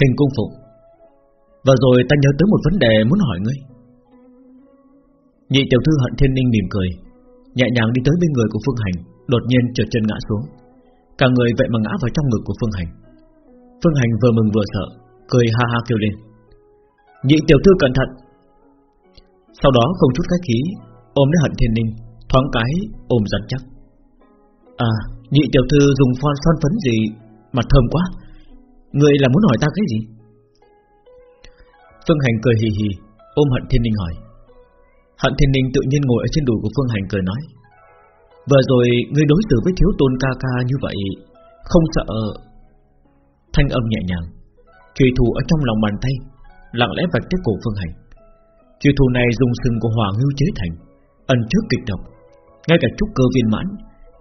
Hình cung phụng Và rồi ta nhớ tới một vấn đề muốn hỏi ngươi. Nhị tiểu thư hận thiên ninh mỉm cười, Nhẹ nhàng đi tới bên người của Phương Hành, Đột nhiên trượt chân ngã xuống. Cả người vậy mà ngã vào trong ngực của Phương Hành. Phương Hành vừa mừng vừa sợ, Cười ha ha kêu lên. Nhị tiểu thư cẩn thận. Sau đó không chút khách khí, Ôm lấy hận thiên ninh, Thoáng cái, ôm rắn chắc. À nhị tiểu thư dùng phon son phấn gì Mà thơm quá. Người là muốn hỏi ta cái gì? Phương Hành cười hì hì, Ôm hận thiên ninh hỏi. Hận thiên ninh tự nhiên ngồi ở trên đùi của Phương Hành cười nói. Vừa rồi ngươi đối xử với thiếu tôn ca ca như vậy, Không sợ. Thanh âm nhẹ nhàng Trùy thủ ở trong lòng bàn tay, Lặng lẽ vạch tới cổ Phương Hành. Trùy thủ này dùng sừng của hỏa ngưu chế thành, Ẩn trước kịch độc. Ngay cả trúc cơ viên mãn,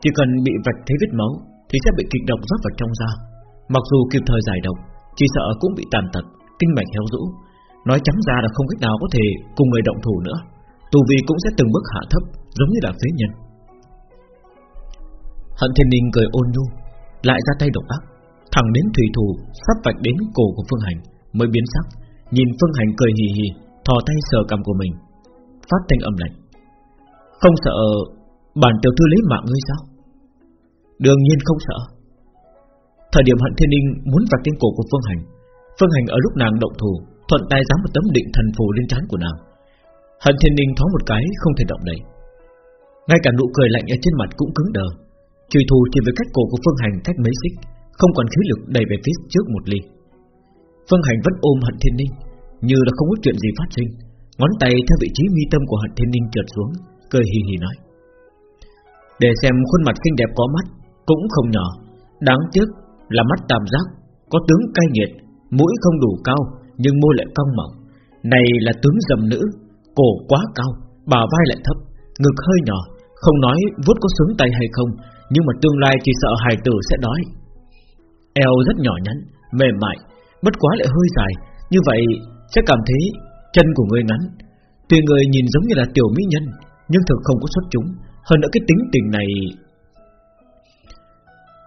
Chỉ cần bị vạch thấy vết máu, Thì sẽ bị kịch độc rót vào trong da. Mặc dù kịp thời giải độc, Chỉ sợ cũng bị tàn tật, Kinh mạch héo rũ. Nói trắng ra là không cách nào có thể cùng người động thủ nữa. Tù vi cũng sẽ từng bước hạ thấp, Giống như là phế nhân. Hận thiên ninh cười ôn nhu, Lại ra tay độc ác. Thẳng đến thủy thủ sắp vạch đến cổ của Phương Hành, Mới biến sắc, Nhìn Phương Hành cười hì hì, Thò tay sờ cầm của mình, Phát thanh âm lạnh. Không sợ, bản tiểu thư lấy mạng ngươi sao? Đương nhiên không sợ. Thời điểm hận thiên ninh muốn vạch đến cổ của Phương Hành Phương Hành ở lúc nàng động thủ, Thuận tay dám một tấm định thần phù lên trán của nàng. Hận thiên ninh thoáng một cái, không thể động đậy. Ngay cả nụ cười lạnh ở trên mặt cũng cứng đờ. Trùy thù chỉ với cách cổ của Phương Hành cách mấy xích, Không còn khí lực đẩy về phía trước một ly. Phương Hành vẫn ôm hận thiên ninh, Như là không có chuyện gì phát sinh. Ngón tay theo vị trí mi tâm của hận thiên ninh trượt xuống, Cười hì hì nói. Để xem khuôn mặt xinh đẹp có mắt, Cũng không nhỏ. Đáng tiếc là mắt tam giác, Có tướng cay nghiệt, Mũi không đủ cao, Nhưng môi lại cong mỏng. Này là tướng dầm nữ, Cổ quá cao Bà vai lại thấp, Ngực hơi nhỏ, Không nói vuốt có sướng tay hay không, Nhưng mà tương lai chỉ sợ hài tử sẽ đói. Eo rất nhỏ nhắn, Mềm mại, Bất quá lại hơi dài, Như vậy sẽ cảm thấy chân của người ngắn. Tuy người nhìn giống như là tiểu mỹ nhân, Nhưng thực không có xuất chúng, Hơn nữa cái tính tình này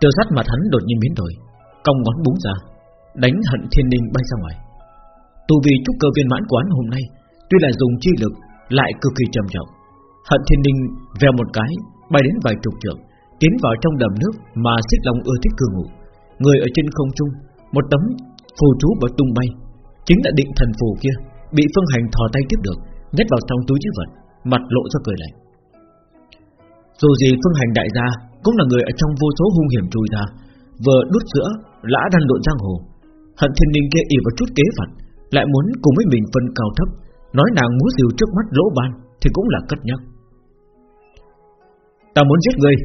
Tiêu sát mặt hắn đột nhiên biến đổi, Cong ngón búng ra, Đánh hận thiên ninh bay ra ngoài. Tù vì trúc cơ viên mãn quán hôm nay, Tuy là dùng chi lực, Lại cực kỳ trầm trọng. Hận thiên ninh vèo một cái, Bay đến vài chục trượng, Tiến vào trong đầm nước mà xích long ưa thích cư ngụ. Người ở trên không trung, Một tấm phù chú bật tung bay, Chính là định thần phù kia, Bị phương hành thò tay tiếp được, Nhét vào trong túi chữ vật, Mặt lộ ra cười lạnh. Dù gì phương hành đại gia cũng là người ở trong vô số hung hiểm trùi ra. Vừa đút sữa Lã đan lộn giang hồ. Hận thiên ninh kia ỉ vào chút kế vật, Lại muốn cùng với mình phân cao thấp. Nói nàng múa diều trước mắt lỗ ban, Thì cũng là cất nhắc. Ta muốn giết ngươi.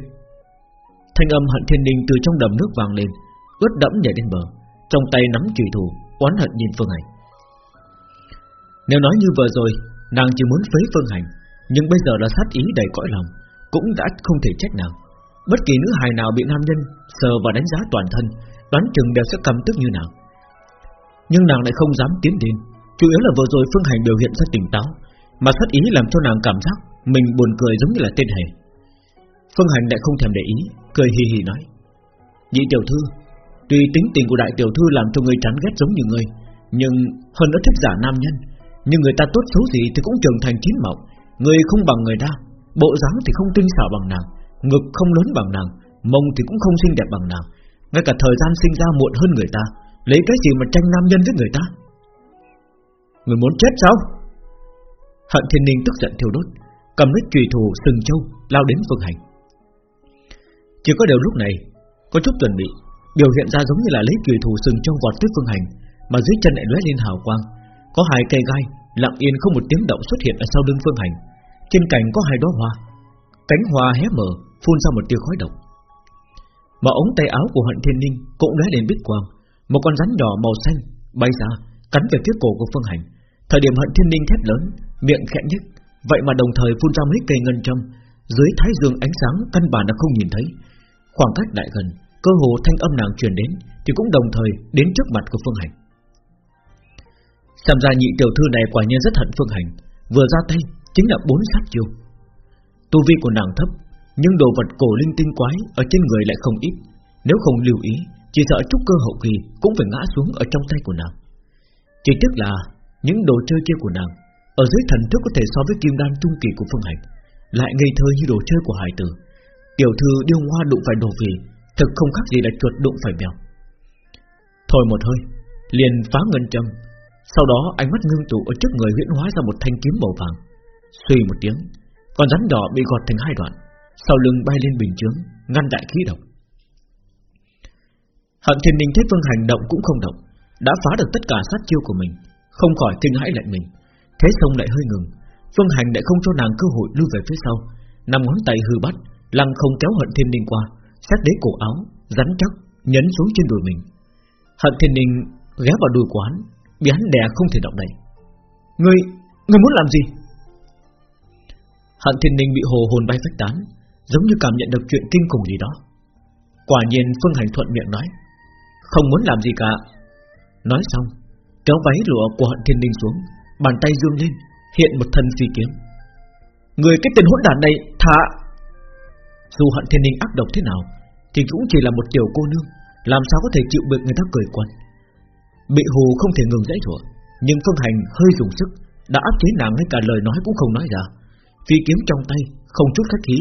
Thanh âm hận thiên ninh từ trong đầm nước vàng lên, Ướt đẫm nhảy lên bờ. Trong tay nắm chùy thủ, Oán hận nhìn Phương Hành Nếu nói như vừa rồi, Nàng chỉ muốn phế Phương Hành Nhưng bây giờ là sát ý đầy cõi lòng, Cũng đã không thể trách nàng. Bất kỳ nữ hài nào bị nam nhân Sờ và đánh giá toàn thân, Đoán chừng đều sẽ cầm tức như nào Nhưng nàng lại không dám tiến đến Chủ yếu là vừa rồi Phương Hành biểu hiện rất tỉnh táo, Mà xuất ý làm cho nàng cảm giác Mình buồn cười giống như là tên hề. Phương Hành lại không thèm để ý, Cười hì hì nói, Nhị tiểu thư, Tuy tính tình của đại tiểu thư làm cho người chán ghét giống như người Nhưng hơn nữa thích giả nam nhân, Nhưng người ta tốt xấu gì thì cũng trưởng thành chín mộng Người không bằng người ta, Bộ dáng thì không tinh xảo bằng nàng. Ngực không lớn bằng nàng, Mông thì cũng không xinh đẹp bằng nàng. Ngay cả thời gian sinh ra muộn hơn người ta, Lấy cái gì mà tranh nam nhân với người ta? Người muốn chết sao? Hận thiên ninh tức giận thiêu đốt, Cầm lấy trùy thù sừng châu, Lao đến phương hành. Chỉ có điều lúc này, Có chút chuẩn bị, Biểu hiện ra giống như là lấy trùy thù sừng châu vọt tới phương hành, Mà dưới chân lại lóe lên hào quang. Có hai cây gai, Lặng yên không một tiếng động xuất hiện ở sau lưng phương hành. Trên cành có hai đóa hoa Cánh hoa hé mở, Phun ra một tia khói độc. Mà ống tay áo của hận thiên ninh Cũng lóe lên bích quang, Một con rắn nhỏ màu xanh bay ra, Cắn về phía cổ của phương hành. Thời điểm hận thiên ninh thét lớn, Miệng khẽ nhếch, Vậy mà đồng thời phun ra mấy cây ngân châm, Dưới thái dương ánh sáng căn bản là không nhìn thấy. Khoảng cách đại gần, Cơ hồ thanh âm nàng truyền đến, Thì cũng đồng thời đến trước mặt của Phương Hành. Xem ra nhị tiểu thư này quả nhiên rất hận Phương Hành, Vừa ra tay chính là bốn sát chiêu. Tu vi của nàng thấp, Nhưng đồ vật cổ linh tinh quái Ở trên người lại không ít. Nếu không lưu ý, Chỉ sợ trúc cơ hậu kỳ Cũng phải ngã xuống ở trong tay của nàng. Chỉ tiếc là những đồ chơi kia của nàng Ở dưới thần thức có thể so với kim đan trung kỳ của Phương Hành Lại ngây thơ như đồ chơi của hải tử. Tiểu thư điêu hoa đụng phải đồ vì Thực không khác gì là chuột đụng phải mèo. Thôi một hơi, Liền phá ngân châm. Sau đó ánh mắt ngưng tụ ở trước người huyễn hóa ra một thanh kiếm màu vàng. Suy một tiếng con rắn đỏ bị gọt thành hai đoạn Sau lưng bay lên bình chướng Ngăn đại khí độc. Hận thiên minh thấy phương hành động cũng không động Đã phá được tất cả sát chiêu của mình Không khỏi kinh hãi lại mình. Thế xong lại hơi ngừng Phương hành lại không cho nàng cơ hội lưu về phía sau. Nằm ngón tay hư bắt Lăng không kéo hận thiên ninh qua Xét đế cổ áo Rắn chắc Nhấn xuống trên đùi mình. Hận thiên ninh ghé vào đùi của hắn Bị hắn đè không thể động đậy. Ngươi, ngươi muốn làm gì? Hận thiên ninh bị hồ hồn bay phách tán, Giống như cảm nhận được chuyện kinh khủng gì đó. Quả nhiên Phương Hành thuận miệng nói, Không muốn làm gì cả. Nói xong, Kéo váy lụa của hận thiên ninh xuống, Bàn tay dương lên, Hiện một thân phi kiếm. Người cái tên hỗn đản này thả Dù hận thiên ninh ác độc thế nào, Thì cũng chỉ là một tiểu cô nương, Làm sao có thể chịu được người ta cười quần Bị hù không thể ngừng dãy rủa, Nhưng Phương Hành hơi dùng sức, Đã áp chế nàng ngay cả lời nói cũng không nói ra. Phi kiếm trong tay, Không chút khách khí,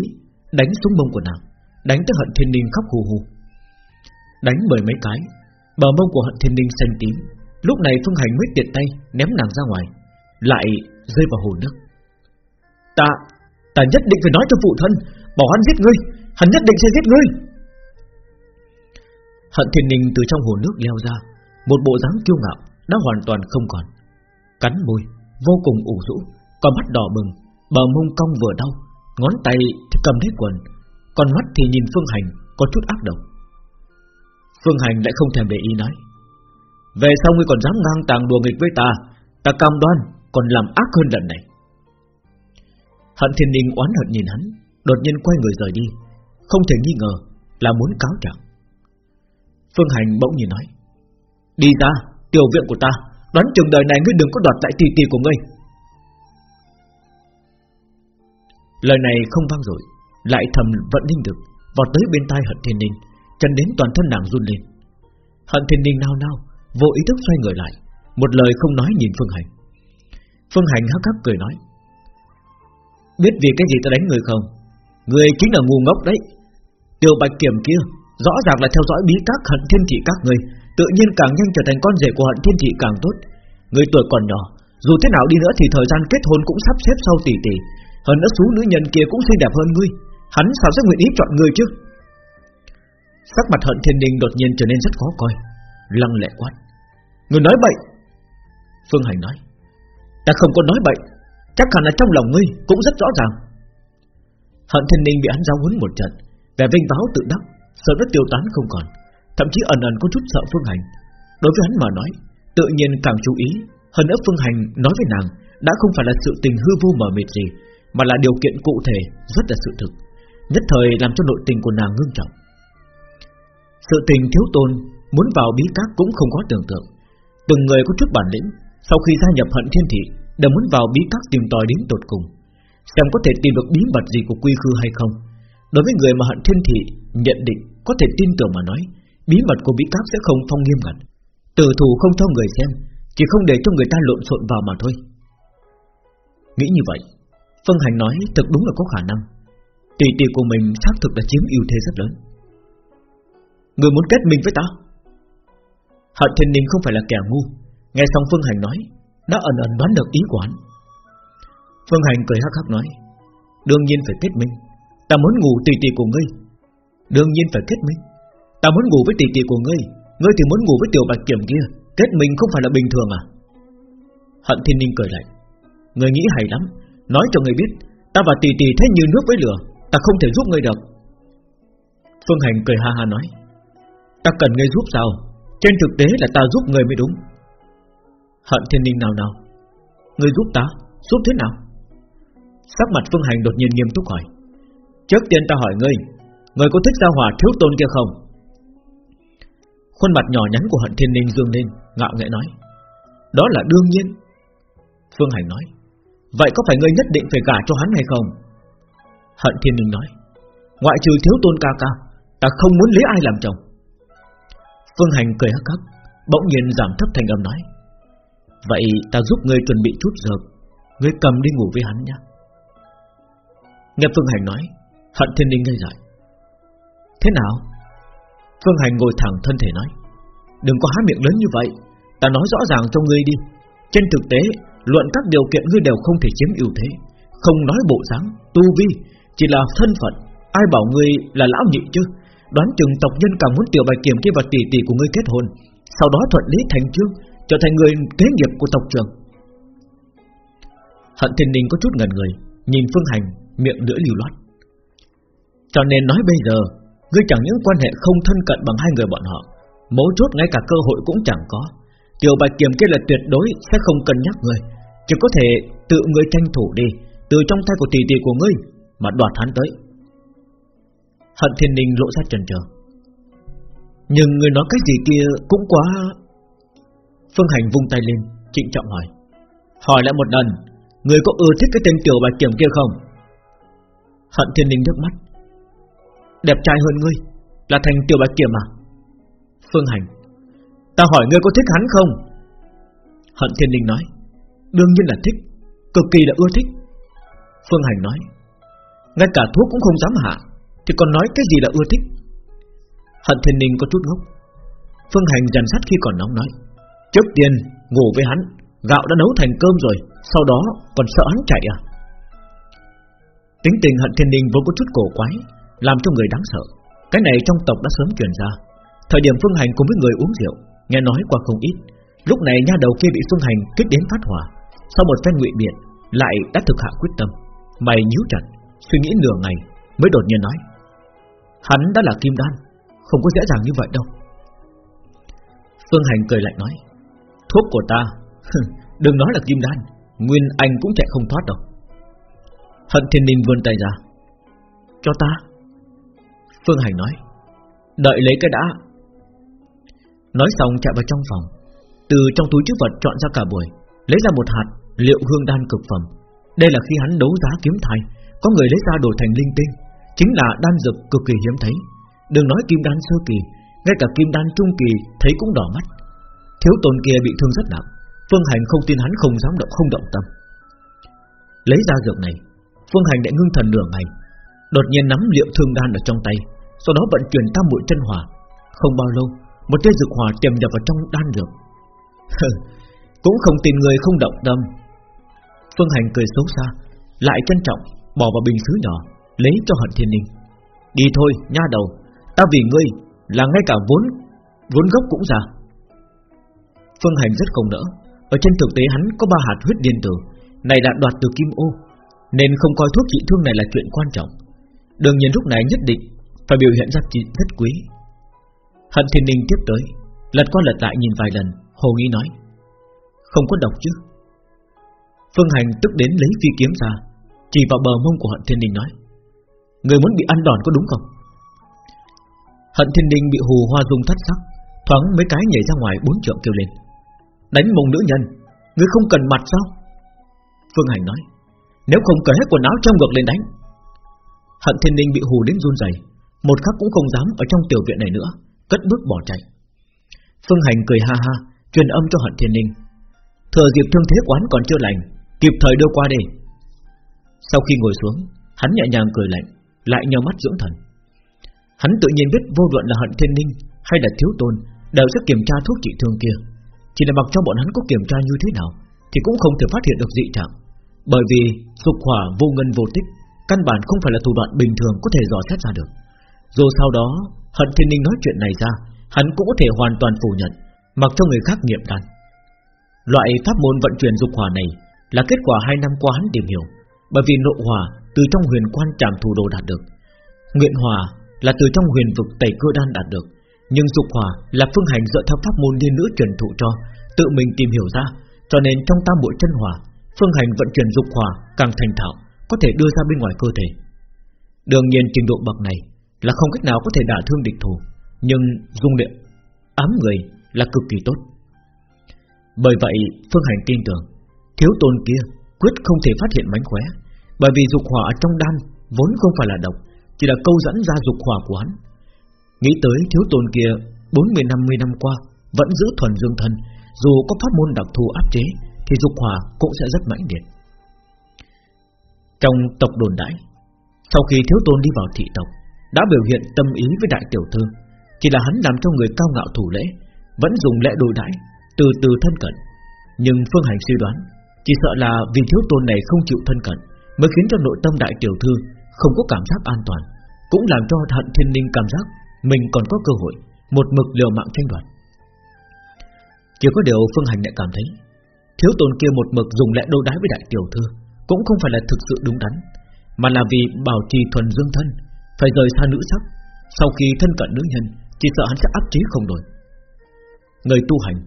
Đánh xuống mông của nàng, Đánh tới hận thiên ninh khóc hù hù. Đánh mười mấy cái, Bờ mông của hận thiên ninh xanh tím, Lúc này Phương Hành mới tiện tay ném nàng ra ngoài, Lại rơi vào hồ nước. Ta Ta nhất định phải nói cho phụ thân, Bảo hắn giết ngươi, Hắn nhất định sẽ giết ngươi. Hận thiên ninh từ trong hồ nước leo ra, Một bộ dáng kiêu ngạo Đã hoàn toàn không còn. Cắn môi, Vô cùng ủ rũ còn mắt đỏ bừng Bờ mông cong vừa đau Ngón tay thì cầm lấy quần Còn mắt thì nhìn Phương Hành Có chút ác độc. Phương Hành lại không thèm để ý nói Về sau ngươi còn dám ngang tàng đùa nghịch với ta Ta cam đoan còn làm ác hơn lần này. Hận thiên ninh oán hận nhìn hắn Đột nhiên quay người rời đi Không thể nghi ngờ là muốn cáo trạng. Phương Hành bỗng nhiên nói Đi ra, tiểu viện của ta Đoán chừng đời này ngươi đừng có đoạt lại tỷ tỷ của ngươi. Lời này không vang rồi, Lại thầm vận linh được, Vọt tới bên tai hận thiên ninh, Chân đến toàn thân nàng run lên. Hận thiên ninh nao nao, Vô ý thức xoay người lại, Một lời không nói nhìn Phương Hành. Phương Hành hắc hắc cười nói, Biết vì cái gì ta đánh người không? Người chính là ngu ngốc đấy. Tiêu bạch kiểm kia, Rõ ràng là theo dõi bí các hận thiên thị các người, Tự nhiên càng nhanh trở thành con rể của hận thiên thị càng tốt. Người tuổi còn nhỏ, Dù thế nào đi nữa thì thời gian kết hôn cũng sắp xếp sau tỷ tỷ hơn nữa số nữ nhân kia cũng xinh đẹp hơn ngươi. Hắn sao sẽ nguyện ý chọn ngươi chứ? Sắc mặt hận thiên đình đột nhiên trở nên rất khó coi, Lăng lệ quát. Người nói bậy. Phương Hành nói. Ta không có nói bậy. Chắc hẳn là trong lòng ngươi cũng rất rõ ràng. Hận thiên đình bị hắn giao huấn một trận, Vẻ vinh báo tự đắc, Sợ nó tiêu tán không còn. Thậm chí ẩn ẩn có chút sợ Phương Hành. Đối với hắn mà nói, Tự nhiên càng chú ý. Hơn nữa Phương Hành nói với nàng, Đã không phải là sự tình hư vô mờ mịt gì. Mà là điều kiện cụ thể, rất là sự thực, Nhất thời làm cho nội tình của nàng ngưng trọng. Sự tình thiếu tôn Muốn vào bí các cũng không có tưởng tượng. Từng người có chút bản lĩnh, Sau khi gia nhập hận thiên thị, Đều muốn vào bí các tìm tòi đến tột cùng, Xem có thể tìm được bí mật gì của quy khư hay không. Đối với người mà hận thiên thị Nhận định có thể tin tưởng mà nói, Bí mật của bí các sẽ không phong nghiêm ngặt. Tử thủ không cho người xem, Chỉ không để cho người ta lộn xộn vào mà thôi. Nghĩ như vậy Phương Hành nói, thực đúng là có khả năng. Tỷ tỷ của mình xác thực đã chiếm ưu thế rất lớn. Người muốn kết minh với ta? Hận thiên ninh không phải là kẻ ngu. Nghe xong Phương Hành nói, Đã ẩn ẩn đoán được ý của hắn. Phương Hành cười hắc hắc nói, Đương nhiên phải kết minh. Ta muốn ngủ tỷ tỷ của ngươi. Đương nhiên phải kết minh. Ta muốn ngủ với tỷ tỷ của ngươi. Ngươi thì muốn ngủ với tiểu bạch kiểm kia. Kết minh không phải là bình thường à? Hận thiên ninh cười lại Ngươi nghĩ hay lắm. Nói cho ngươi biết, Ta và tỷ tỷ thế như nước với lửa, Ta không thể giúp ngươi được. Phương Hành cười ha ha nói, Ta cần ngươi giúp sao? Trên thực tế là ta giúp ngươi mới đúng. Hận thiên ninh nào nào, Ngươi giúp ta, Giúp thế nào? Sắc mặt Phương Hành đột nhiên nghiêm túc hỏi, Trước tiên ta hỏi ngươi Ngươi có thích gia hỏa thiếu tôn kia không? Khuôn mặt nhỏ nhắn của hận thiên ninh dương lên, Ngạo nghệ nói, Đó là đương nhiên. Phương Hành nói Vậy có phải ngươi nhất định phải gả cho hắn hay không? Hận thiên ninh nói, Ngoại trừ thiếu tôn ca ca, Ta không muốn lấy ai làm chồng. Phương Hành cười hắc hắc, Bỗng nhiên giảm thấp thành âm nói, Vậy ta giúp ngươi chuẩn bị chút dược Ngươi cầm đi ngủ với hắn nhé. Nghe Phương Hành nói, Hận thiên ninh ngây dại. Thế nào? Phương Hành ngồi thẳng thân thể nói, Đừng có há miệng lớn như vậy, Ta nói rõ ràng cho ngươi đi. Trên thực tế Luận các điều kiện ngươi đều không thể chiếm ưu thế Không nói bộ dáng, tu vi Chỉ là thân phận. Ai bảo ngươi là lão nhị chứ? Đoán chừng tộc nhân càng muốn tiểu bạch kiểm kia và tỷ tỷ của ngươi kết hôn Sau đó thuận lý thành chương Trở thành người kế nghiệp của tộc trưởng. Hận thiên ninh có chút ngần người Nhìn phương hành miệng lưỡi lưu loát. Cho nên nói bây giờ Ngươi chẳng những quan hệ không thân cận bằng hai người bọn họ Mấu chốt ngay cả cơ hội cũng chẳng có. Tiểu bạch kiểm kia là tuyệt đối Sẽ không cân nhắc ngươi. Chỉ có thể tự ngươi tranh thủ đi, Từ trong tay của tỷ tỷ của ngươi Mà đoạt hắn tới. Hận thiên Đình lộ ra trần trở Nhưng người nói cái gì kia cũng quá Phương Hành vung tay lên, Trịnh trọng hỏi. Hỏi lại một lần, Người có ưa thích cái tên tiểu bạch kiểm kia không? Hận thiên Đình nước mắt. Đẹp trai hơn ngươi, Là thành tiểu bạch kiểm à? Phương Hành, Ta hỏi ngươi có thích hắn không? Hận thiên Đình nói. Đương nhiên là thích, Cực kỳ là ưa thích. Phương Hành nói, Ngay cả thuốc cũng không dám hạ, Thì còn nói cái gì là ưa thích? Hận thiên ninh có chút ngốc. Phương Hành dần sát khi còn nóng nói, Trước tiên ngủ với hắn, Gạo đã nấu thành cơm rồi, Sau đó còn sợ hắn chạy à? Tính tình hận thiên ninh vốn có chút cổ quái, Làm cho người đáng sợ. Cái này trong tộc đã sớm truyền ra. Thời điểm Phương Hành cùng với người uống rượu, Nghe nói qua không ít. Lúc này nha đầu kia bị Phương Hành kích đến phát hỏa. Sau một phen ngụy biện, Lại đã thực hạ quyết tâm. Mày nhíu chặt, Suy nghĩ nửa ngày, Mới đột nhiên nói, Hắn đã là kim đan, Không có dễ dàng như vậy đâu. Phương Hành cười lạnh nói, Thuốc của ta Đừng nói là kim đan, Nguyên Anh cũng chạy không thoát đâu. Hận thiên ninh vươn tay ra, Cho ta. Phương Hành nói, Đợi lấy cái đã. Nói xong chạy vào trong phòng, Từ trong túi chứa vật chọn ra cả buổi Lấy ra một hạt liệu hương đan cực phẩm. Đây là khi hắn đấu giá kiếm thai, Có người lấy ra đổi thành linh tinh, Chính là đan dược cực kỳ hiếm thấy. Đừng nói kim đan sơ kỳ, Ngay cả kim đan trung kỳ thấy cũng đỏ mắt. Thiếu tôn kia bị thương rất nặng, Phương Hành không tin hắn không dám động, không động tâm. Lấy ra dược này, Phương Hành đã ngưng thần nửa ngày, Đột nhiên nắm liệu thương đan ở trong tay, Sau đó vận chuyển tam muội chân hỏa. Không bao lâu, Một tia dược hỏa tiềm nhập vào trong đan dược. Cũng không tin người không động tâm. Phương Hành cười xấu xa, Lại trân trọng, Bỏ vào bình sứ nhỏ, Lấy cho hận thiên ninh. Đi thôi, nha đầu, Ta vì ngươi Là ngay cả vốn Vốn gốc cũng ra Phương Hành rất không nỡ, Ở trên thực tế hắn có ba hạt huyết điên tử, Này đã đoạt từ kim ô, Nên không coi thuốc trị thương này là chuyện quan trọng. Đương nhiên lúc này nhất định Phải biểu hiện ra rất quý. Hận thiên ninh tiếp tới, Lật qua lật lại nhìn vài lần, Hồ nghi nói không có độc chứ? Phương Hành tức đến lấy phi kiếm ra Chỉ vào bờ mông của hận thiên Đình nói Người muốn bị ăn đòn có đúng không? Hận thiên Đình bị hù hoa dung thất sắc Thoáng mấy cái nhảy ra ngoài bốn trượng kêu lên Đánh mông nữ nhân người không cần mặt sao? Phương Hành nói Nếu không cởi hết quần áo trong ngược lên đánh. Hận thiên Đình bị hù đến run rẩy, Một khắc cũng không dám ở trong tiểu viện này nữa Cất bước bỏ chạy. Phương Hành cười ha ha Truyền âm cho hận thiên ninh Thừa dịp thương thế quán còn chưa lành, Kịp thời đưa qua đi. Sau khi ngồi xuống, Hắn nhẹ nhàng cười lạnh, Lại nhau mắt dưỡng thần. Hắn tự nhiên biết vô luận là hận thiên ninh Hay là thiếu tôn Đều sẽ kiểm tra thuốc trị thương kia. Chỉ là mặc cho bọn hắn có kiểm tra như thế nào Thì cũng không thể phát hiện được dị trạng. Bởi vì dục hỏa vô ngân vô tích Căn bản không phải là thủ đoạn bình thường Có thể dò xét ra được. Dù sau đó Hận Thiên Ninh nói chuyện này ra, Hắn cũng có thể hoàn toàn phủ nhận, Mặc cho người khác nghiệm đàn Loại pháp môn vận chuyển dục hỏa này Là kết quả hai năm qua hắn tìm hiểu, Bởi vì nộ hỏa từ trong huyền quan trảm thủ đồ đạt được. Nguyện hỏa là từ trong huyền vực tẩy cơ đan đạt được, nhưng dục hỏa là phương hành dựa theo pháp môn liên nữ truyền thụ cho, Tự mình tìm hiểu ra, Cho nên trong tam bộ chân hỏa, Phương hành vận chuyển dục hỏa càng thành thạo, Có thể đưa ra bên ngoài cơ thể. Đương nhiên trình độ bậc này Là không cách nào có thể đả thương địch thủ, Nhưng dung luyện Ám người là cực kỳ tốt. Bởi vậy, Phương hành tin tưởng, Thiếu tôn kia quyết không thể phát hiện mánh khóe. Bởi vì dục hỏa trong đan Vốn không phải là độc, Chỉ là câu dẫn ra dục hỏa của hắn. Nghĩ tới thiếu tôn kia 40-50 năm qua Vẫn giữ thuần dương thân, Dù có pháp môn đặc thù áp chế, Thì dục hỏa cũng sẽ rất mãnh liệt. Trong tộc đồn đãi Sau khi thiếu tôn đi vào thị tộc, Đã biểu hiện tâm ý với đại tiểu thư, Chỉ là hắn làm cho người cao ngạo thủ lễ, Vẫn dùng lễ đối đãi từ từ thân cận. Nhưng Phương Hành suy đoán, Chỉ sợ là vì thiếu tôn này không chịu thân cận Mới khiến cho nội tâm đại tiểu thư Không có cảm giác an toàn, Cũng làm cho hận thiên ninh cảm giác Mình còn có cơ hội Một mực liều mạng tranh đoạt. Chỉ có điều Phương Hành lại cảm thấy, Thiếu tôn kia một mực dùng lẽ đô đái với đại tiểu thư Cũng không phải là thực sự đúng đắn, Mà là vì bảo trì thuần dương thân, Phải rời xa nữ sắc. Sau khi thân cận nữ nhân, Chỉ sợ hắn sẽ áp chế không đổi Người tu hành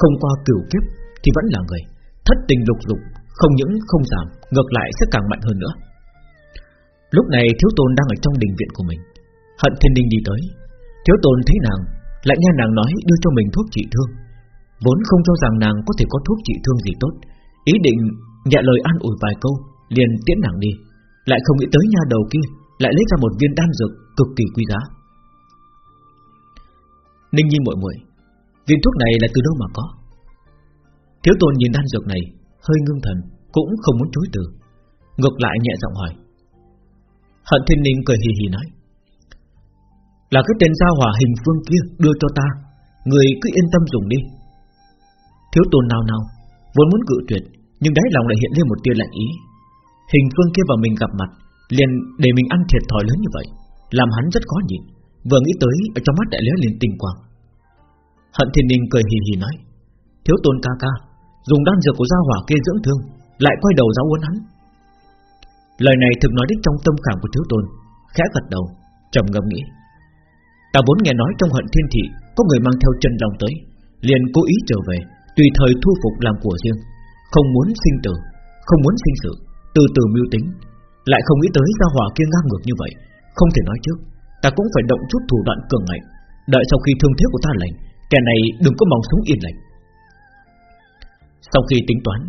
không qua cửu kiếp thì vẫn là người. Thất tình lục dục Không những không giảm Ngược lại sẽ càng mạnh hơn nữa. Lúc này thiếu tôn đang ở trong đình viện của mình. Hận thiên đình đi tới. Thiếu tôn thấy nàng Lại nghe nàng nói đưa cho mình thuốc trị thương. Vốn không cho rằng nàng có thể có thuốc trị thương gì tốt Ý định nhẹ lời an ủi vài câu Liền tiễn nàng đi. Lại không nghĩ tới nha đầu kia Lại lấy ra một viên đan dược cực kỳ quý giá. Ninh Nhi muội muội, viên thuốc này là từ đâu mà có? Thiếu tôn nhìn đan dược này, hơi ngưng thần, cũng không muốn chối từ, ngược lại nhẹ giọng hỏi. Hận Thiên Ninh cười hì hì nói, là cái tên gia hỏa hình phương kia đưa cho ta, người cứ yên tâm dùng đi. Thiếu tôn nào nào, vốn muốn cự tuyệt, nhưng đáy lòng lại hiện lên một tia lạnh ý. Hình phương kia và mình gặp mặt, liền để mình ăn thiệt thòi lớn như vậy, làm hắn rất khó nhịn. Vừa nghĩ tới ở trong mắt đại lóe liền tình quang. Hận Thiên Ninh cười hì hì nói, thiếu tôn ca ca, dùng đan dược của gia hỏa kia dưỡng thương, lại quay đầu giáo huấn hắn. Lời này thực nói đích trong tâm khảm của thiếu tôn, khẽ gật đầu, trầm ngâm nghĩ. Ta vốn nghe nói trong hận thiên thị có người mang theo chân lòng tới, liền cố ý trở về, tùy thời thu phục làm của riêng, không muốn sinh tử, không muốn sinh sự, từ từ mưu tính, lại không nghĩ tới gia hỏa kia ngang ngược như vậy, không thể nói trước, ta cũng phải động chút thủ đoạn cường ngạnh, đợi sau khi thương thế của ta lành, kẻ này đừng có mong sống yên lành. Sau khi tính toán,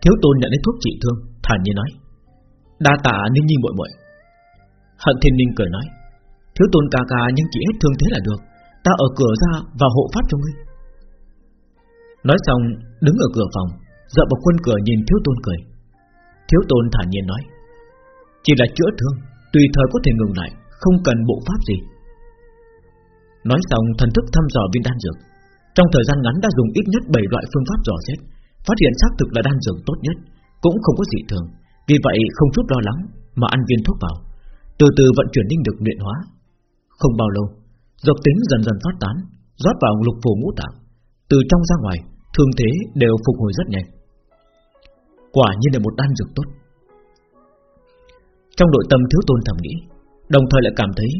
thiếu tôn nhận lấy thuốc trị thương, thản nhiên nói: đa tạ ninh nhi muội muội. Hận Thiên Ninh cười nói: thiếu tôn ca ca nhưng chỉ hết thương thế là được, ta ở cửa ra và hộ pháp cho ngươi. Nói xong, đứng ở cửa phòng, dợ vào quân cửa nhìn thiếu tôn cười. Thiếu tôn thản nhiên nói: chỉ là chữa thương, tùy thời có thể ngừng lại, không cần bộ pháp gì. Nói xong, thần thức thăm dò viên đan dược. Trong thời gian ngắn đã dùng ít nhất 7 loại phương pháp dò xét, Phát hiện xác thực là đan dược tốt nhất, Cũng không có dị thường. Vì vậy, không chút lo lắng Mà ăn viên thuốc vào. Từ từ vận chuyển linh được luyện hóa. Không bao lâu, Dược tính dần dần phát tán, Rót vào lục phủ ngũ tạng. Từ trong ra ngoài, Thương thế đều phục hồi rất nhanh. Quả nhiên là một đan dược tốt. Trong nội tâm thiếu tôn thầm nghĩ, Đồng thời lại cảm thấy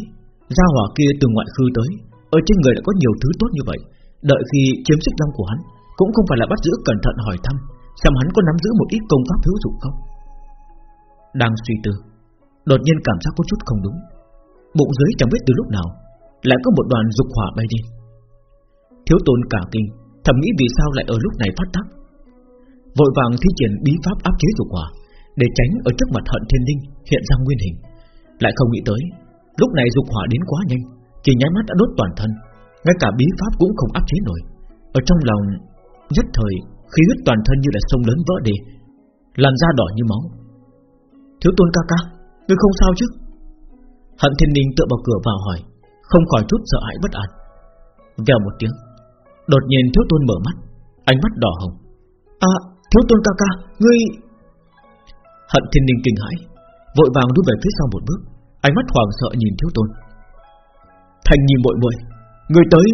Gia hỏa kia từ ngoại khư tới ở trên người đã có nhiều thứ tốt như vậy. Đợi khi chiếm xích long của hắn, Cũng không phải là bắt giữ cẩn thận hỏi thăm, Xem hắn có nắm giữ một ít công pháp hữu dụng không. Đang suy tư, Đột nhiên cảm giác có chút không đúng. Bụng dưới chẳng biết từ lúc nào, Lại có một đoàn dục hỏa bay đi. Thiếu tôn cả kinh, Thầm nghĩ vì sao lại ở lúc này phát tác. Vội vàng thi triển bí pháp áp chế dục hỏa, Để tránh ở trước mặt hận thiên linh Hiện ra nguyên hình. Lại không nghĩ tới, Lúc này dục hỏa đến quá nhanh chỉ nháy mắt đã đốt toàn thân, Ngay cả bí pháp cũng không áp chế nổi. Ở trong lòng, nhất thời, Khí huyết toàn thân như là sông lớn vỡ đi Làn da đỏ như máu. Thiếu tôn ca ca, Ngươi không sao chứ? Hận thiên ninh tựa vào cửa vào hỏi, Không khỏi chút sợ hãi bất an. Vèo một tiếng, Đột nhiên thiếu tôn mở mắt, Ánh mắt đỏ hồng. À thiếu tôn ca ca, Ngươi Hận thiên ninh kinh hãi, Vội vàng đuôi về phía sau một bước, Ánh mắt hoàng sợ nhìn thiếu tôn. Thành nhìn muội muội. Người tới.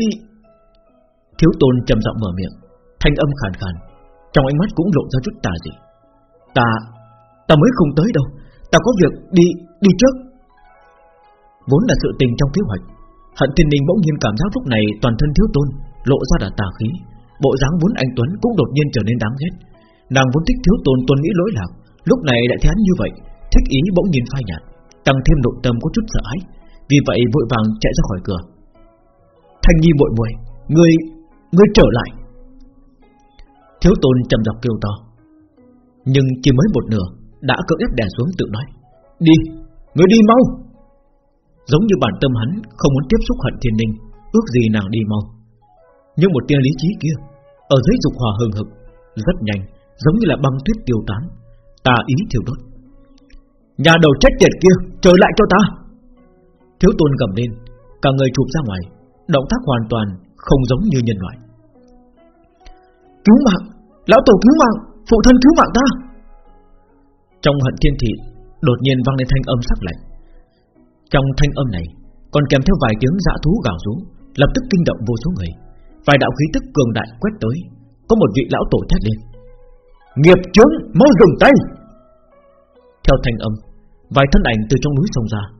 Thiếu tôn trầm giọng mở miệng. Thanh âm khàn khàn. Trong ánh mắt cũng lộ ra chút tà dị. Ta, ta mới không tới đâu. Ta có việc đi, đi trước. Vốn là sự tình trong kế hoạch. Hận thiên ninh bỗng nhiên cảm giác lúc này Toàn thân thiếu tôn lộ ra là tà khí. Bộ dáng vốn anh Tuấn cũng đột nhiên trở nên đáng ghét. Nàng vốn thích thiếu tôn tuân nghĩ lỗi lạc. Lúc này lại thấy hắn như vậy. Thích ý bỗng nhiên phai nhạt tăng thêm nội tâm có chút sợ hãi, vì vậy vội vàng chạy ra khỏi cửa. Thanh Nhi bội muội, ngươi, ngươi trở lại. Thiếu tôn trầm giọng kêu to, nhưng chỉ mới một nửa đã cưỡng ép đè xuống tự nói, đi, ngươi đi mau. Giống như bản tâm hắn không muốn tiếp xúc hận thiên ninh, Ước gì nàng đi mau Nhưng một tia lý trí kia Ở dưới dục hỏa hừng hực Rất nhanh giống như là băng tuyết tiêu tán Ta ý thiêu đốt Nhà đầu chết tiệt kia Trở lại cho ta Thiếu tôn gầm lên, Cả người chụp ra ngoài, Động tác hoàn toàn không giống như nhân loại. Cứu mạng! Lão tổ cứu mạng! Phụ thân cứu mạng ta! Trong hận thiên thị, Đột nhiên vang lên thanh âm sắc lạnh. Trong thanh âm này, Còn kèm theo vài tiếng dã thú gào rú, Lập tức kinh động vô số người. Vài đạo khí tức cường đại quét tới, Có một vị lão tổ thét lên. Nghiệp chướng, mau dừng tay! Theo thanh âm, Vài thân ảnh từ trong núi sông ra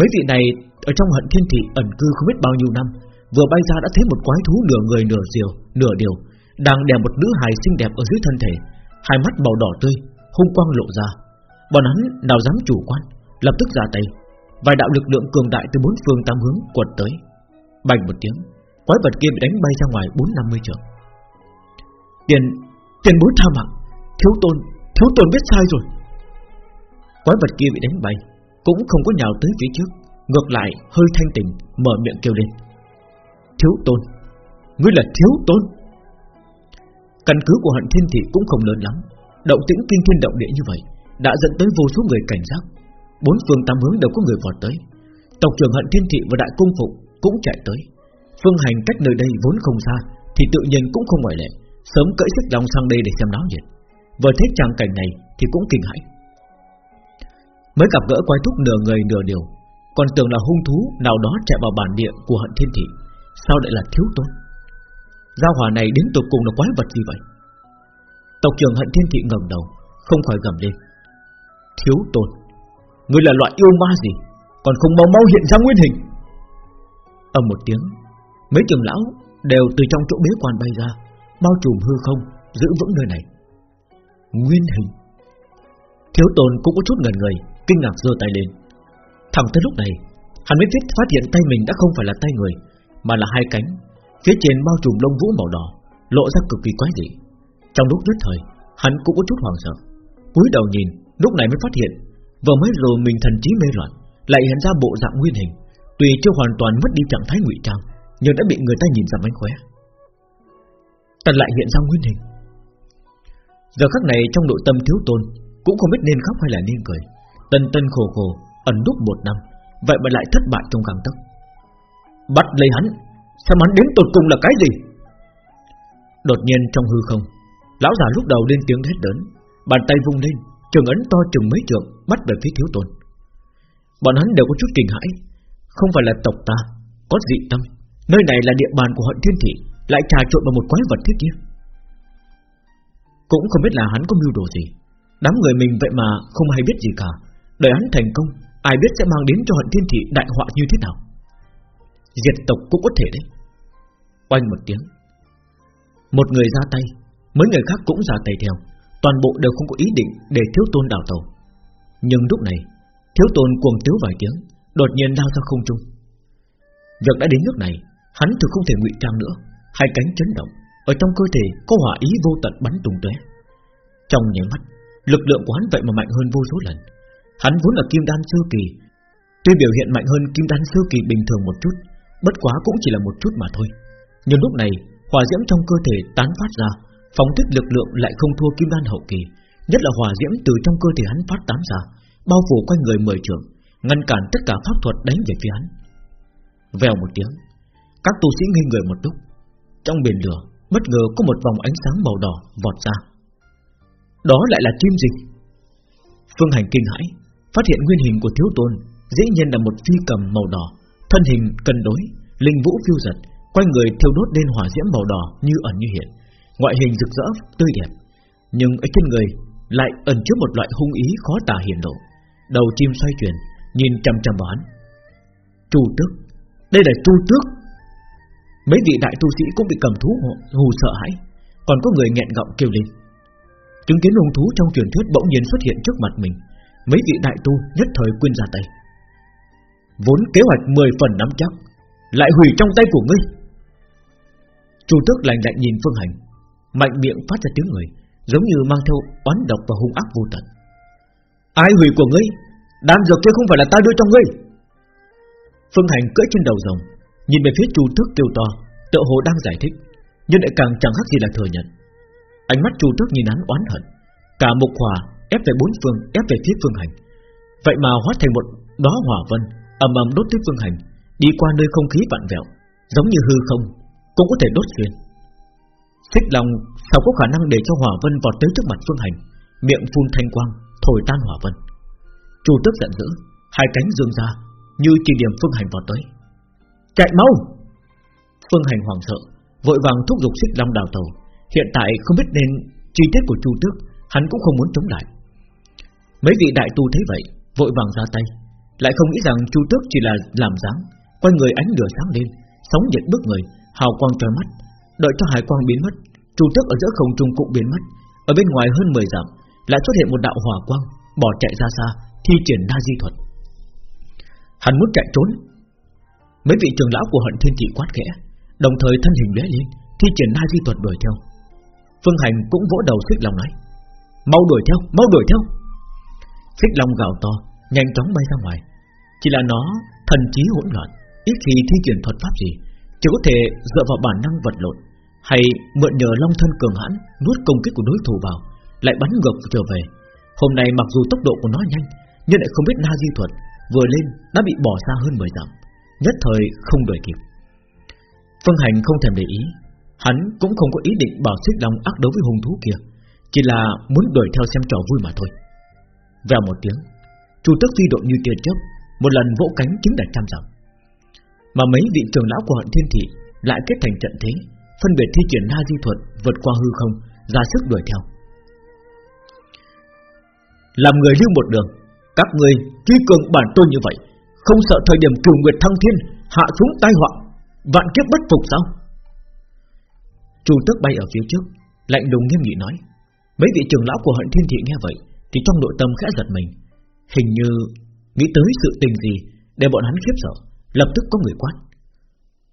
Mấy vị này ở trong hận thiên thị ẩn cư không biết bao nhiêu năm, Vừa bay ra đã thấy một quái thú nửa người nửa diều, Nửa điều, Đang đè một nữ hài xinh đẹp ở dưới thân thể. Hai mắt màu đỏ tươi, Hung quang lộ ra. Bọn hắn nào dám chủ quan, Lập tức ra tay. Vài đạo lực lượng cường đại từ bốn phương tám hướng quật tới. Bành một tiếng, Quái vật kia bị đánh bay ra ngoài bốn năm mươi trượng. Tiền Tiền bối tha mạng, Thiếu tôn Thiếu tôn biết sai rồi. Quái vật kia bị đánh bay cũng không có nhào tới phía trước, Ngược lại hơi thanh tỉnh, Mở miệng kêu lên. Thiếu tôn, Ngươi là thiếu tôn. Căn cứ của hận thiên thị cũng không lớn lắm. Động tĩnh kinh thiên động địa như vậy Đã dẫn tới vô số người cảnh giác. Bốn phương tám hướng đều có người vọt tới. Tộc trưởng hận thiên thị và đại cung phục Cũng chạy tới. Phương hành cách nơi đây vốn không xa, Thì tự nhiên cũng không ngoại lệ, Sớm cởi xích lòng sang đây để xem náo nhiệt. Vừa thấy tràng cảnh này thì cũng kinh hãi. Mới gặp gỡ quái thúc nửa người nửa điều. Còn tưởng là hung thú nào đó chạy vào bản địa của hận thiên thị, Sao lại là thiếu tôn? Giao hòa này đến tột cùng là quái vật gì vậy? Tộc trưởng hận thiên thị ngẩng đầu, Không khỏi gầm lên. Thiếu tôn, Ngươi là loại yêu ma gì? Còn không mau mau hiện ra nguyên hình. Âm một tiếng, Mấy trường lão đều từ trong chỗ bế quan bay ra, Bao trùm hư không, Giữ vững nơi này. Nguyên hình. Thiếu tôn cũng có chút ngần người Kinh ngạc giơ tay lên. Thẳng tới lúc này, Hắn mới biết phát hiện tay mình đã không phải là tay người, Mà là hai cánh, Phía trên bao trùm lông vũ màu đỏ, Lộ ra cực kỳ quái dị. Trong lúc nhất thời, Hắn cũng có chút hoảng sợ. Cúi đầu nhìn, Lúc này mới phát hiện, Vừa mới rồi mình thần trí mê loạn, Lại hiện ra bộ dạng nguyên hình Tuy chưa hoàn toàn mất đi trạng thái ngụy trang, Nhưng đã bị người ta nhìn ra mánh khóe. Tần lại hiện ra nguyên hình. Giờ khắc này trong nội tâm thiếu tôn, Cũng không biết nên khóc hay là nên cười. Tân tân khổ khổ, Ẩn núp một năm, Vậy mà lại thất bại trong găng tấc. Bắt lấy hắn, Xem hắn đến tột cùng là cái gì? Đột nhiên trong hư không, Lão già lúc đầu lên tiếng hét lớn, Bàn tay vung lên, Trường ấn to chừng mấy trượng, Bắt về phía thiếu tôn. Bọn hắn đều có chút kinh hãi, Không phải là tộc ta, Có dị tâm, Nơi này là địa bàn của hận thiên thị, Lại trà trộn vào một quái vật thế kia. Cũng không biết là hắn có mưu đồ gì, Đám người mình vậy mà không hay biết gì cả. Đợi hắn thành công, Ai biết sẽ mang đến cho hận thiên thị đại họa như thế nào? Diệt tộc cũng có thể đấy. Oanh một tiếng. Một người ra tay, Mấy người khác cũng ra tay theo. Toàn bộ đều không có ý định để thiếu tôn đào tàu Nhưng lúc này, Thiếu tôn cuồng tiếu vài tiếng, Đột nhiên lao ra không trung. Việc đã đến nước này, Hắn thực không thể ngụy trang nữa. Hai cánh chấn động, Ở trong cơ thể có hỏa ý vô tận bắn tung tóe. Trong nháy mắt, Lực lượng của hắn vậy mà mạnh hơn vô số lần. Hắn vốn là kim đan sơ kỳ. Tuy biểu hiện mạnh hơn kim đan sơ kỳ bình thường một chút, Bất quá cũng chỉ là một chút mà thôi. Nhưng lúc này, Hỏa diễm trong cơ thể tán phát ra, Phóng thích lực lượng lại không thua kim đan hậu kỳ. Nhất là hỏa diễm từ trong cơ thể hắn phát tán ra, Bao phủ quanh người mười trường Ngăn cản tất cả pháp thuật đánh về phía hắn. Vèo một tiếng, Các tu sĩ ngây người một lúc. Trong biển lửa, Bất ngờ có một vòng ánh sáng màu đỏ vọt ra. Đó lại là kim gì? Phương hành kinh hãi. Phát hiện nguyên hình của thiếu tôn Dĩ nhiên là một phi cầm màu đỏ. Thân hình cân đối Linh vũ phiêu giật Quanh người thiêu đốt lên hỏa diễm màu đỏ như ẩn như hiện. Ngoại hình rực rỡ, tươi đẹp Nhưng ở trên người lại ẩn chứa một loại hung ý khó tả hiển lộ. Đầu chim xoay chuyển Nhìn chăm chăm vào hắn. Chu tước Đây là chu tước. Mấy vị đại tu sĩ cũng bị cầm thú hù sợ hãi Còn có người nghẹn gọng kêu lên. Chứng kiến hung thú trong truyền thuyết bỗng nhiên xuất hiện trước mặt mình. Mấy vị đại tu nhất thời quên ra tay Vốn kế hoạch 10 phần nắm chắc Lại hủy trong tay của ngươi Chu tước lạnh lạnh nhìn Phương Hành Mạnh miệng phát ra tiếng người Giống như mang theo oán độc và hung ác vô tận Ai hủy của ngươi Đan dược kia không phải là ta đưa cho ngươi Phương Hành cưỡi trên đầu rồng Nhìn về phía Chu Tước kêu to, tựa hồ đang giải thích, nhưng lại càng chẳng khác gì là thừa nhận. Ánh mắt Chu Tước nhìn hắn oán hận, cả mục hòa ép về bốn phương, ép về phía Phương Hành. Vậy mà hóa thành một đóa hỏa vân, ầm ầm đốt tới Phương Hành, đi qua nơi không khí vặn vẹo, giống như hư không, cũng có thể đốt xuyên. Xích Long sao có khả năng để cho hỏa vân vọt tới trước mặt Phương Hành, miệng phun thanh quang, thổi tan hỏa vân. Chu Tước giận dữ, hai cánh dương ra, như chỉ điểm Phương Hành vọt tới. Chạy mau! Phương Hành hoảng sợ, vội vàng thúc giục xích long đào tàu. Hiện tại không biết nên chi tiết của Chu Tước, hắn cũng không muốn chống lại. Mấy vị đại tu thấy vậy, vội vàng ra tay, lại không nghĩ rằng Chu Tước chỉ là làm dáng, quay người ánh lửa sáng lên, sóng nhiệt bước người, hào quang trói mắt, đợi cho hải quang biến mất, Chu Tước ở giữa không trung cũng biến mất, ở bên ngoài hơn 10 dặm lại xuất hiện một đạo hỏa quang, bỏ chạy ra xa, thi triển na di thuật. Hắn muốn chạy trốn, Mấy vị trưởng lão của hận thiên thị quát khẽ Đồng thời thân hình lóe lên Thi triển na di thuật đuổi theo. Phương Hành cũng vỗ đầu xích lòng nói Mau đuổi theo, mau đuổi theo. Xích long gào to, Nhanh chóng bay ra ngoài. Chỉ là nó, thần trí hỗn loạn, Ít khi thi triển thuật pháp gì, Chỉ có thể dựa vào bản năng vật lộn, Hay mượn nhờ long thân cường hãn, Nuốt công kích của đối thủ vào, Lại bắn ngược trở về. Hôm nay mặc dù tốc độ của nó nhanh, Nhưng lại không biết na di thuật, Vừa lên đã bị bỏ xa hơn 10 dặm, Nhất thời không đuổi kịp. Phương Hành không thèm để ý, Hắn cũng không có ý định bảo xích long ác đấu với hung thú kia, Chỉ là muốn đuổi theo xem trò vui mà thôi. Vèo một tiếng, Chu tức phi độ như tia chớp, Một lần vỗ cánh chính là trăm dặm. Mà mấy vị trưởng lão của hận thiên thị Lại kết thành trận thế, Phân biệt thi triển na di thuật vượt qua hư không, ra sức đuổi theo. Làm người lưu một đường, Các người chi cường bản tôi như vậy, không sợ thời điểm cửu nguyệt thăng thiên, Hạ xuống tai họa, Vạn kiếp bất phục sao? Chu tức bay ở phía trước, Lạnh lùng nghiêm nghị nói. Mấy vị trưởng lão của hận thiên thị nghe vậy thì trong nội tâm khẽ giật mình. Hình như nghĩ tới sự tình gì Để bọn hắn khiếp sợ Lập tức có người quát.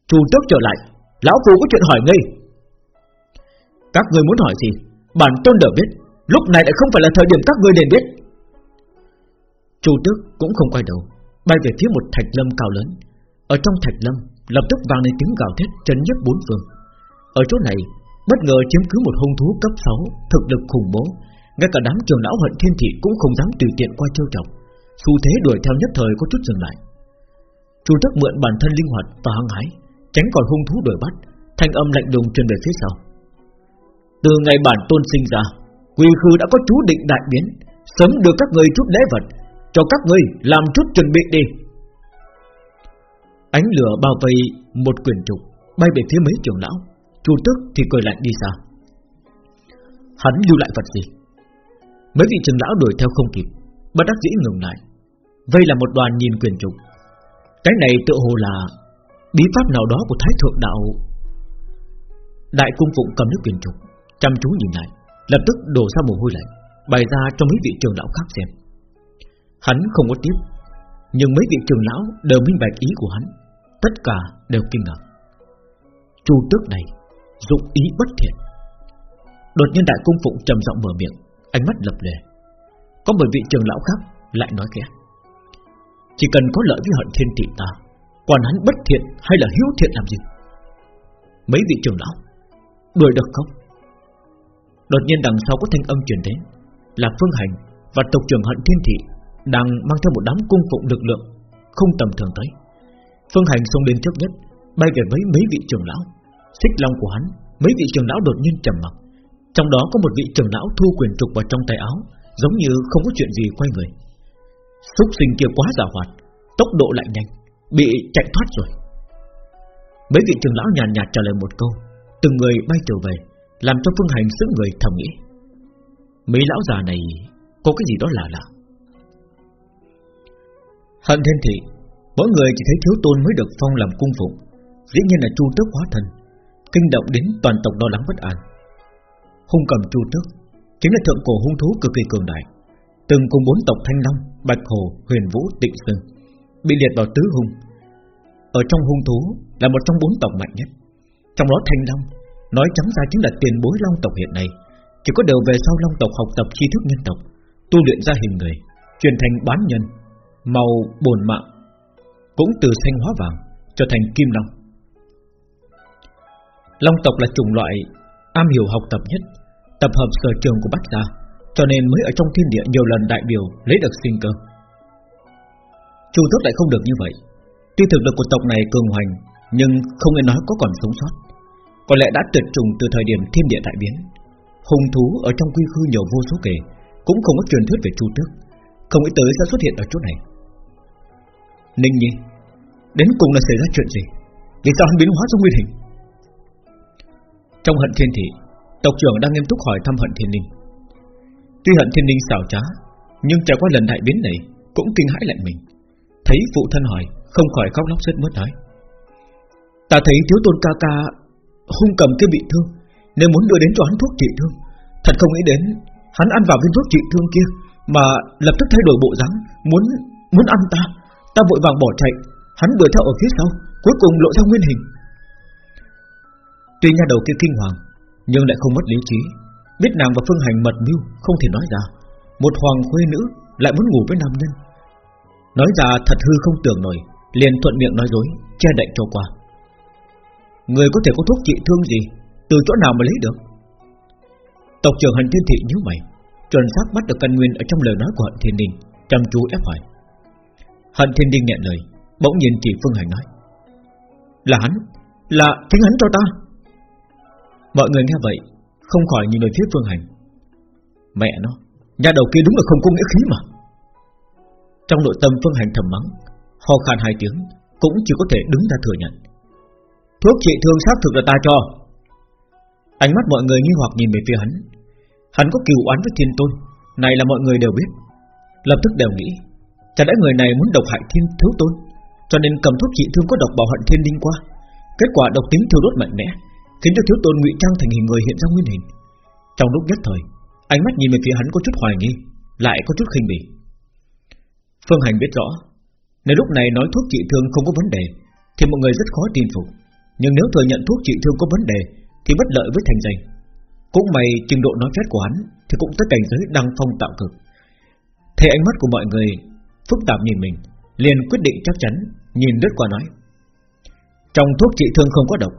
Chu tốc trở lại Lão Phu có chuyện hỏi ngay Các người muốn hỏi gì? Bản tôn đều biết Lúc này lại không phải là thời điểm các người nên biết. Chu tước cũng không quay đầu bay về phía một thạch lâm cao lớn. Ở trong thạch lâm, lập tức vang lên tiếng gào thét chấn nhất bốn phương. Ở chỗ này, bất ngờ chiếm cứ một hung thú cấp 6, thực lực khủng bố, ngay cả đám trường lão hận thiên thị cũng không dám tùy tiện qua trêu chọc. Xu thế đuổi theo nhất thời có chút dừng lại. Chu Tắc mượn bản thân linh hoạt và hăng hái, tránh còn hung thú đuổi bắt, thanh âm lạnh lùng truyền về phía sau. Từ ngày bản tôn sinh ra, Quy khư đã có chú định đại biến, sớm đưa các ngươi chút lễ vật, cho các ngươi làm chút chuẩn bị đi Ánh lửa bao vây một quyền trục Bay về phía mấy trường lão Chu tức thì cười lạnh đi xa Hắn lưu lại vật gì Mấy vị trưởng lão đuổi theo không kịp, Bất đắc dĩ ngừng lại. Vây là một đoàn nhìn quyền trục. Cái này tự hồ là Bí pháp nào đó của Thái Thượng Đạo. Đại cung phụng cầm nước quyền trục, Chăm chú nhìn lại, Lập tức đổ ra mồ hôi lạnh, Bày ra cho mấy vị trưởng lão khác xem. Hắn không có tiếp, Nhưng mấy vị trưởng lão đều minh bạch ý của hắn, Tất cả đều kinh ngạc. Chu tước này, Dụng ý bất thiện. Đột nhiên đại cung phụng trầm giọng mở miệng. Ánh mắt lập lề Có một vị trường lão khác lại nói khẽ Chỉ cần có lợi với hận thiên thị ta Còn hắn bất thiện hay là hiếu thiện làm gì Mấy vị trường lão Đuổi được không Đột nhiên đằng sau có thanh âm truyền đến Là Phương Hành và tộc trưởng hận thiên thị đang mang theo một đám cung phụng lực lượng không tầm thường tới. Phương Hành xông lên trước nhất, bay về với mấy vị trưởng lão. Xích long của hắn, mấy vị trưởng lão đột nhiên trầm mặc. Trong đó có một vị trưởng lão thu quyền trục vào trong tay áo, giống như không có chuyện gì quay người. Xúc sinh kia quá giả hoạt, tốc độ lại nhanh, bị chạy thoát rồi. Mấy vị trưởng lão nhàn nhạt trả lời một câu, từng người bay trở về, làm cho Phương Hành sững người thầm nghĩ. Mấy lão già này có cái gì đó lạ lạ. Hận thiên thị Mỗi người chỉ thấy thiếu tôn mới được phong làm cung phụng Dĩ nhiên là chu tước hóa thần Kinh động đến toàn tộc lo lắng bất an Hung cầm chu tước Chính là thượng cổ hung thú cực kỳ cường đại Từng cùng bốn tộc Thanh Long, Bạch Hồ, Huyền Vũ, Tịnh sơn Bị liệt vào tứ hung. Ở trong hung thú là một trong bốn tộc mạnh nhất. Trong đó Thanh Long Nói trắng ra chính là tiền bối Long tộc hiện nay Chỉ có điều về sau Long tộc học tập tri thức nhân tộc Tu luyện ra hình người Truyền thành bán nhân Màu bồn mạng Cũng từ xanh hóa vàng Trở thành kim long. Long tộc là chủng loại am hiểu học tập nhất, tập hợp sở trường của Bách gia, cho nên mới ở trong thiên địa nhiều lần đại biểu lấy được sinh cơ. Chu Tước lại không được như vậy. Tuy thực lực của tộc này cường hoành, nhưng không nên nói có còn sống sót. Có lẽ đã tuyệt trùng từ thời điểm thiên địa đại biến. Hùng thú ở trong quy khư nhiều vô số kể, cũng không có truyền thuyết về Chu Tước, không nghĩ tới sẽ xuất hiện ở chỗ này. Ninh Nhi, đến cùng là xảy ra chuyện gì? Vì sao hắn biến hóa trong nguyên hình? Trong hận thiên thị, tộc trưởng đang nghiêm túc hỏi thăm hận thiên linh Tuy hận thiên linh xảo trá, nhưng trải qua lần đại biến này cũng kinh hãi lại mình. Thấy phụ thân hỏi, không khỏi khóc lóc rất mất nói. Ta thấy thiếu tôn ca ca hung cầm kia bị thương, nên muốn đưa đến cho hắn thuốc trị thương. Thật không nghĩ đến, hắn ăn vào viên thuốc trị thương kia mà lập tức thay đổi bộ dáng, muốn muốn ăn ta. Ta vội vàng bỏ chạy, hắn đuổi theo ở phía sau, cuối cùng lộ ra nguyên hình. Tuy nhà đầu kia kinh hoàng, nhưng lại không mất lý trí, biết nàng và phương hành mật mưu không thể nói ra. Một hoàng khuê nữ lại muốn ngủ với nam nhân, nói ra thật hư không tưởng nổi, liền thuận miệng nói dối, che đậy cho qua. Người có thể có thuốc trị thương gì, từ chỗ nào mà lấy được? Tộc trưởng hành Thiên Thị nhíu mày, chuẩn xác bắt được căn nguyên ở trong lời nói của Hận Thiên Đình, chăm chú ép hỏi. Hận Thiên Đình nghẹn lời, bỗng nhìn chỉ Phương Hành nói: là hắn, là chính hắn cho ta. Mọi người nghe vậy, không khỏi nhìn về phía Phương Hành. Mẹ nó, nhà đầu kia đúng là không có nghĩa khí mà. Trong nội tâm Phương Hành thầm mắng, ho khan hai tiếng, cũng chỉ có thể đứng ra thừa nhận. Thuốc trị thương xác thực là ta cho. Ánh mắt mọi người nghi hoặc nhìn về phía hắn. Hắn có kiều oán với Thiên Tôn, này là mọi người đều biết. Lập tức đều nghĩ, chả lẽ người này muốn độc hại Thiên Thiếu Tôn? cho nên cầm thuốc trị thương có độc bảo hận thiên linh qua. Kết quả độc tính thiêu đốt mạnh mẽ, khiến cho thiếu tôn ngụy trang thành hình người hiện ra nguyên hình. Trong lúc nhất thời, ánh mắt nhìn về phía hắn có chút hoài nghi, lại có chút khinh bỉ. Phương Hành biết rõ, nếu lúc này nói thuốc trị thương không có vấn đề, thì mọi người rất khó tin phục. Nhưng nếu thừa nhận thuốc trị thương có vấn đề, thì bất lợi với thành danh. Cũng may trình độ nói phép của hắn thì cũng tới cảnh giới đăng phong tạo cực. Thấy ánh mắt của mọi người phức tạp nhìn mình, liền quyết định chắc chắn Nhìn đứt qua nói Trong thuốc trị thương không có độc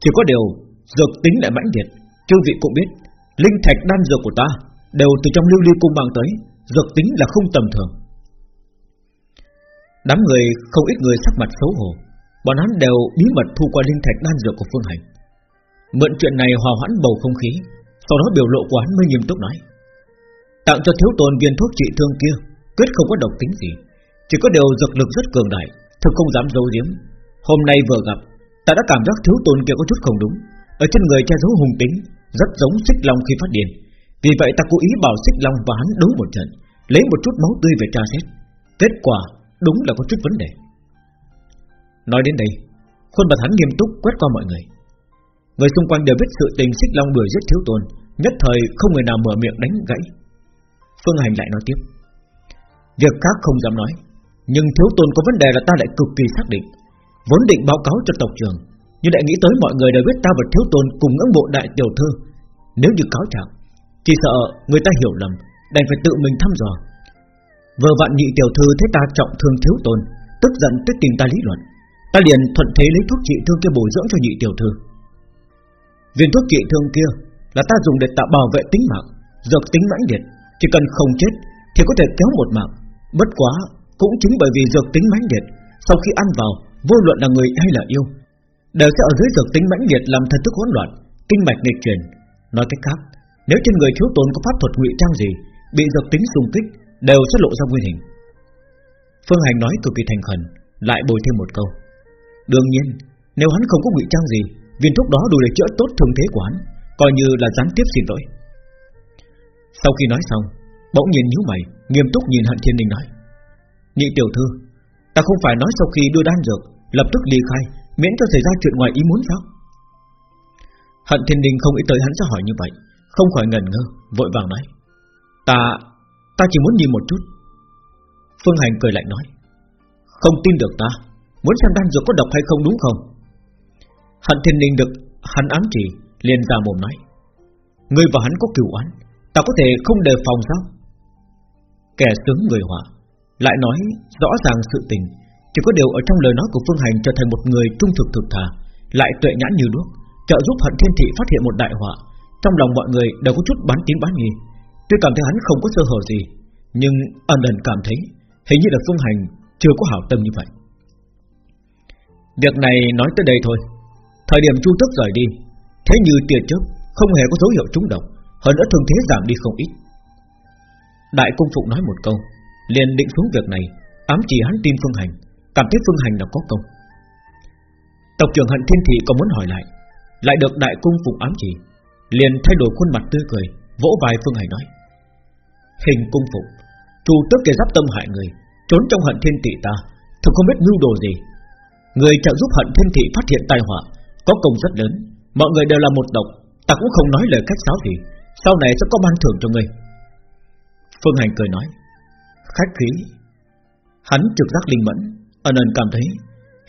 chỉ có điều dược tính lại mãnh liệt. Chư vị cũng biết, Linh thạch đan dược của ta Đều từ trong lưu ly cung mang tới. Dược tính là không tầm thường. Đám người, không ít người sắc mặt xấu hổ. Bọn hắn đều bí mật thu qua linh thạch đan dược của Phương Hành. Mượn chuyện này hòa hoãn bầu không khí, Sau đó biểu lộ của hắn mới nghiêm túc nói. Tặng cho thiếu tôn viên thuốc trị thương kia, Quyết không có độc tính gì. Chỉ có điều dược lực rất cường đại, Thực không dám giấu giếm. Hôm nay vừa gặp Ta đã cảm giác thiếu tôn kia có chút không đúng. Ở trên người che giấu hùng tính, Rất giống xích long khi phát điên. Vì vậy ta cố ý bảo xích long và hắn đấu một trận, Lấy một chút máu tươi về tra xét. Kết quả, đúng là có chút vấn đề. Nói đến đây, Khuôn mặt hắn nghiêm túc quét qua mọi người. Người xung quanh đều biết sự tình xích long đuổi giết thiếu tôn, Nhất thời không người nào mở miệng đánh gãy. Phương Hành lại nói tiếp. Việc khác không dám nói, nhưng thiếu tôn có vấn đề là ta lại cực kỳ xác định. Vốn định báo cáo cho tộc trưởng, Nhưng lại nghĩ tới mọi người đều biết ta và thiếu tôn Cùng ngưỡng bộ đại tiểu thư. Nếu như cáo trạng, Chỉ sợ người ta hiểu lầm, Đành phải tự mình thăm dò. Vừa vặn nhị tiểu thư thấy ta trọng thương thiếu tôn, Tức giận tới tìm ta lý luận. Ta liền thuận thế lấy thuốc trị thương kia bồi dưỡng cho nhị tiểu thư. Viên thuốc trị thương kia Là ta dùng để tạo bảo vệ tính mạng, Dược tính mãnh liệt. Chỉ cần không chết Thì có thể kéo một mạng. Bất quá cũng chính bởi vì dược tính mãnh liệt, Sau khi ăn vào Vô luận là người hay là yêu, Đều sẽ ở dưới dược tính mãnh liệt làm thần thức hỗn loạn, Kinh mạch nghịch truyền Nói cách khác, Nếu trên người thiếu tốn có pháp thuật ngụy trang gì, Bị dược tính xung kích, Đều sẽ lộ ra nguyên hình. Phương Hành nói cực kỳ thành khẩn, Lại bồi thêm một câu. Đương nhiên, Nếu hắn không có ngụy trang gì, Viên thuốc đó đủ để chữa tốt thương thế của hắn, Coi như là gián tiếp xin lỗi. Sau khi nói xong, Bỗng nhìn nhíu mày, Nghiêm túc nhìn Hận Thiên Đình nói, Nhị tiểu thư Ta không phải nói sau khi đưa đan dược, Lập tức ly khai, Miễn cho xảy ra chuyện ngoài ý muốn sao? Hận thiên đình không nghĩ tới hắn sẽ hỏi như vậy, Không khỏi ngần ngơ, Vội vàng nói. Ta Ta chỉ muốn nhìn một chút. Phương Hành cười lạnh nói. Không tin được ta, Muốn xem đan dược có độc hay không đúng không? Hận thiên đình được Hắn ám chỉ, liền ra mồm nói. Ngươi và hắn có cửu oán, Ta có thể không đề phòng sao? Kẻ sướng người họa lại nói rõ ràng sự tình Chỉ có điều ở trong lời nói của Phương Hành Trở thành một người trung thực thực thà Lại tuệ nhãn như đuốc trợ giúp hận thiên thị phát hiện một đại họa, trong lòng mọi người đều có chút bán tín bán nghi. Tuy cảm thấy hắn không có sơ hở gì, nhưng ẩn ẩn cảm thấy hình như là Phương Hành chưa có hảo tâm như vậy. Việc này nói tới đây thôi. Thời điểm Chu tức rời đi, thế như tiền trước không hề có dấu hiệu trúng độc, hơn nữa thương thế giảm đi không ít. Đại cung phụng nói một câu, liền định xuống việc này, ám chỉ hắn tin Phương Hành, cảm thấy Phương Hành là có công. Tộc trưởng Hận Thiên Thị có muốn hỏi lại, lại được đại cung phụng ám chỉ, liền thay đổi khuôn mặt tươi cười, vỗ vai Phương Hành nói: Hình cung phụng, chủ tức kẻ giáp tâm hại người, trốn trong Hận Thiên Thị ta, thực không biết mưu đồ gì. Người trợ giúp Hận Thiên Thị phát hiện tai họa, có công rất lớn, mọi người đều là một tộc, ta cũng không nói lời cách sáo gì, sau này sẽ có ban thưởng cho ngươi. Phương Hành cười nói Khách khí. Hắn trực giác linh mẫn, Ân ân cảm thấy.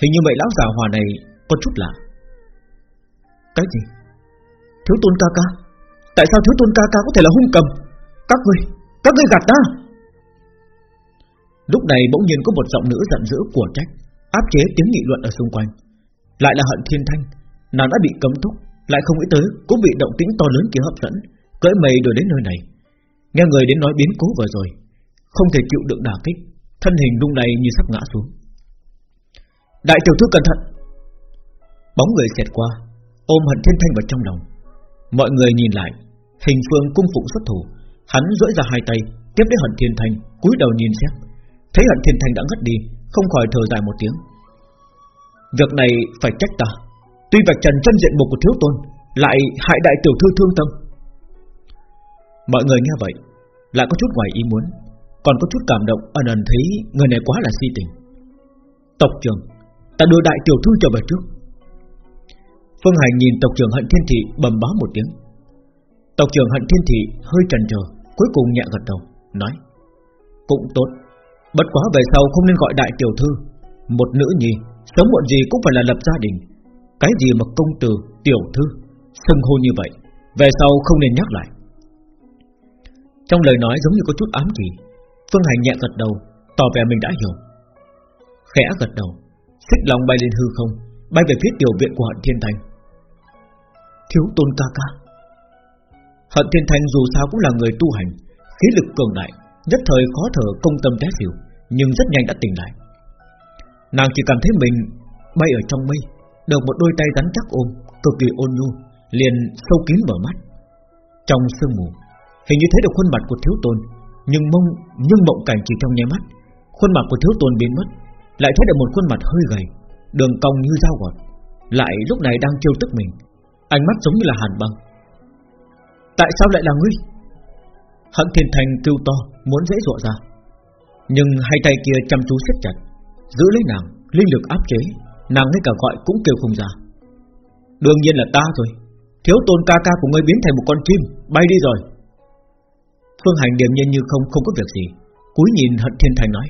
Hình như vậy lão già hòa này có chút lạ. Cái gì? Thiếu tôn ca ca? Tại sao thiếu tôn ca ca có thể là hung cầm? Các ngươi Các ngươi gạt ta! Lúc này bỗng nhiên có một giọng nữ giận dữ của trách, Áp chế tiếng nghị luận ở xung quanh. Lại là hận thiên thanh, Nàng đã bị cấm túc, Lại không nghĩ tới cũng bị động tĩnh to lớn kia hấp dẫn Cỡi mây đổi đến nơi này. Nghe người đến nói biến cố vừa rồi không thể chịu đựng đả kích. Thân hình lung lay như sắp ngã xuống. Đại tiểu thư cẩn thận. Bóng người xẹt qua, Ôm hận thiên thanh vào trong lòng. Mọi người nhìn lại, Hình phương cung phụng xuất thủ. Hắn duỗi ra hai tay, Tiếp lấy hận thiên thanh, cúi đầu nhìn xem. Thấy hận thiên thanh đã ngất đi, Không khỏi thở dài một tiếng. Việc này phải trách ta. Tuy vạch trần chân diện mục của thiếu tôn, Lại hại đại tiểu thư thương tâm. Mọi người nghe vậy, Lại có chút ngoài ý muốn. Còn có chút cảm động ẩn ẩn thấy người này quá là si tình. Tộc trưởng Ta đưa đại tiểu thư trở về trước. Phương Hành nhìn tộc trưởng Hận Thiên Thị bầm báo một tiếng. Tộc trưởng Hận Thiên Thị hơi trần chờ Cuối cùng nhẹ gật đầu Nói Cũng tốt. Bất quá về sau không nên gọi đại tiểu thư. Một nữ nhi Sớm muộn gì cũng phải là lập gia đình. Cái gì mà công tử, tiểu thư Xưng hô như vậy Về sau không nên nhắc lại. Trong lời nói giống như có chút ám chỉ Phương Hành nhẹ gật đầu, Tỏ vẻ mình đã hiểu. Khẽ gật đầu, Xích lòng bay lên hư không, Bay về phía tiểu viện của Hận Thiên Thành. Thiếu tôn ca ca. Hận Thiên Thành dù sao cũng là người tu hành, Khí lực cường đại, Nhất thời khó thở công tâm té xỉu, Nhưng rất nhanh đã tỉnh lại. Nàng chỉ cảm thấy mình bay ở trong mây, Được một đôi tay rắn chắc ôm, Cực kỳ ôn nhu, Liền sâu kín mở mắt. Trong sương mù, Hình như thấy được khuôn mặt của thiếu tôn nhưng mông, nhưng mộng cảnh chỉ trong nháy mắt, Khuôn mặt của thiếu tôn biến mất, Lại thấy được một khuôn mặt hơi gầy, Đường cong như dao gọt, Lại lúc này đang trêu tức mình, Ánh mắt giống như là hàn băng. Tại sao lại là ngươi? Hận thiên thành kêu to, Muốn dễ dọa ra. Nhưng hai tay kia chăm chú siết chặt, Giữ lấy nàng, Linh lực áp chế, Nàng ngay cả gọi cũng kêu không ra. Đương nhiên là ta rồi. Thiếu tôn ca ca của ngươi biến thành một con chim, Bay đi rồi. Phương Hành điềm nhiên như không không có việc gì. Cúi nhìn Hận Thiên Thành nói,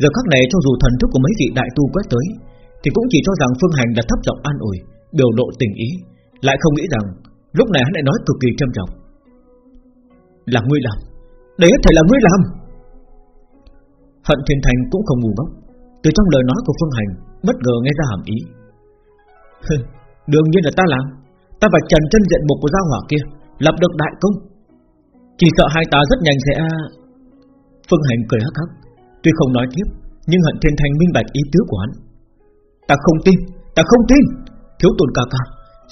Giờ khắc này cho dù thần thức của mấy vị đại tu quét tới, Thì cũng chỉ cho rằng Phương Hành đã thấp giọng an ủi, Biểu lộ tình ý, Lại không nghĩ rằng lúc này hắn lại nói cực kỳ trầm trọng. Là ngươi làm. Đấy hết là ngươi làm. Hận Thiên Thành cũng không ngu ngốc. Từ trong lời nói của Phương Hành, Bất ngờ nghe ra hàm ý. Đương nhiên là ta làm. Ta phải trần chân diện mục của gia hỏa kia, Lập được đại công chỉ sợ hai ta rất nhanh sẽ Phương Hành cười hắc hắc. Tuy không nói tiếp, Nhưng hận thiên thành minh bạch ý tứ của hắn. Ta không tin, Ta không tin. Thiếu tồn ca ca,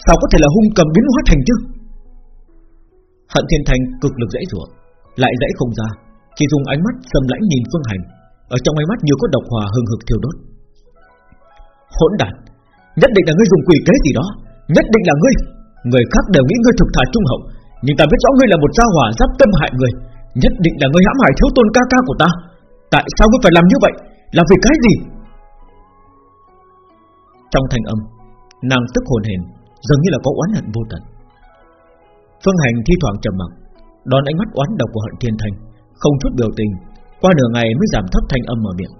Sao có thể là hung cầm biến hóa thành chứ? Hận thiên thành cực lực dãy rủa, Lại dãy không ra, Chỉ dùng ánh mắt sầm lãnh nhìn Phương Hành. Ở trong ánh mắt như có độc hòa hừng hực thiêu đốt. Hỗn đản, Nhất định là ngươi dùng quỷ kế gì đó, Nhất định là ngươi. Người khác đều nghĩ ngươi thực thà trung hậu nhưng ta biết rõ ngươi là một gia hỏa giáp tâm hại người, Nhất định là ngươi hãm hại thiếu tôn ca ca của ta. Tại sao ngươi phải làm như vậy? Là vì cái gì? Trong thành âm, Nàng tức hồn hển, Dường như là có oán hận vô tận. Phương Hành thi thoảng trầm mặc, Đón ánh mắt oán độc của hận thiên thành, Không chút biểu tình, Qua nửa ngày mới giảm thấp thanh âm mở miệng.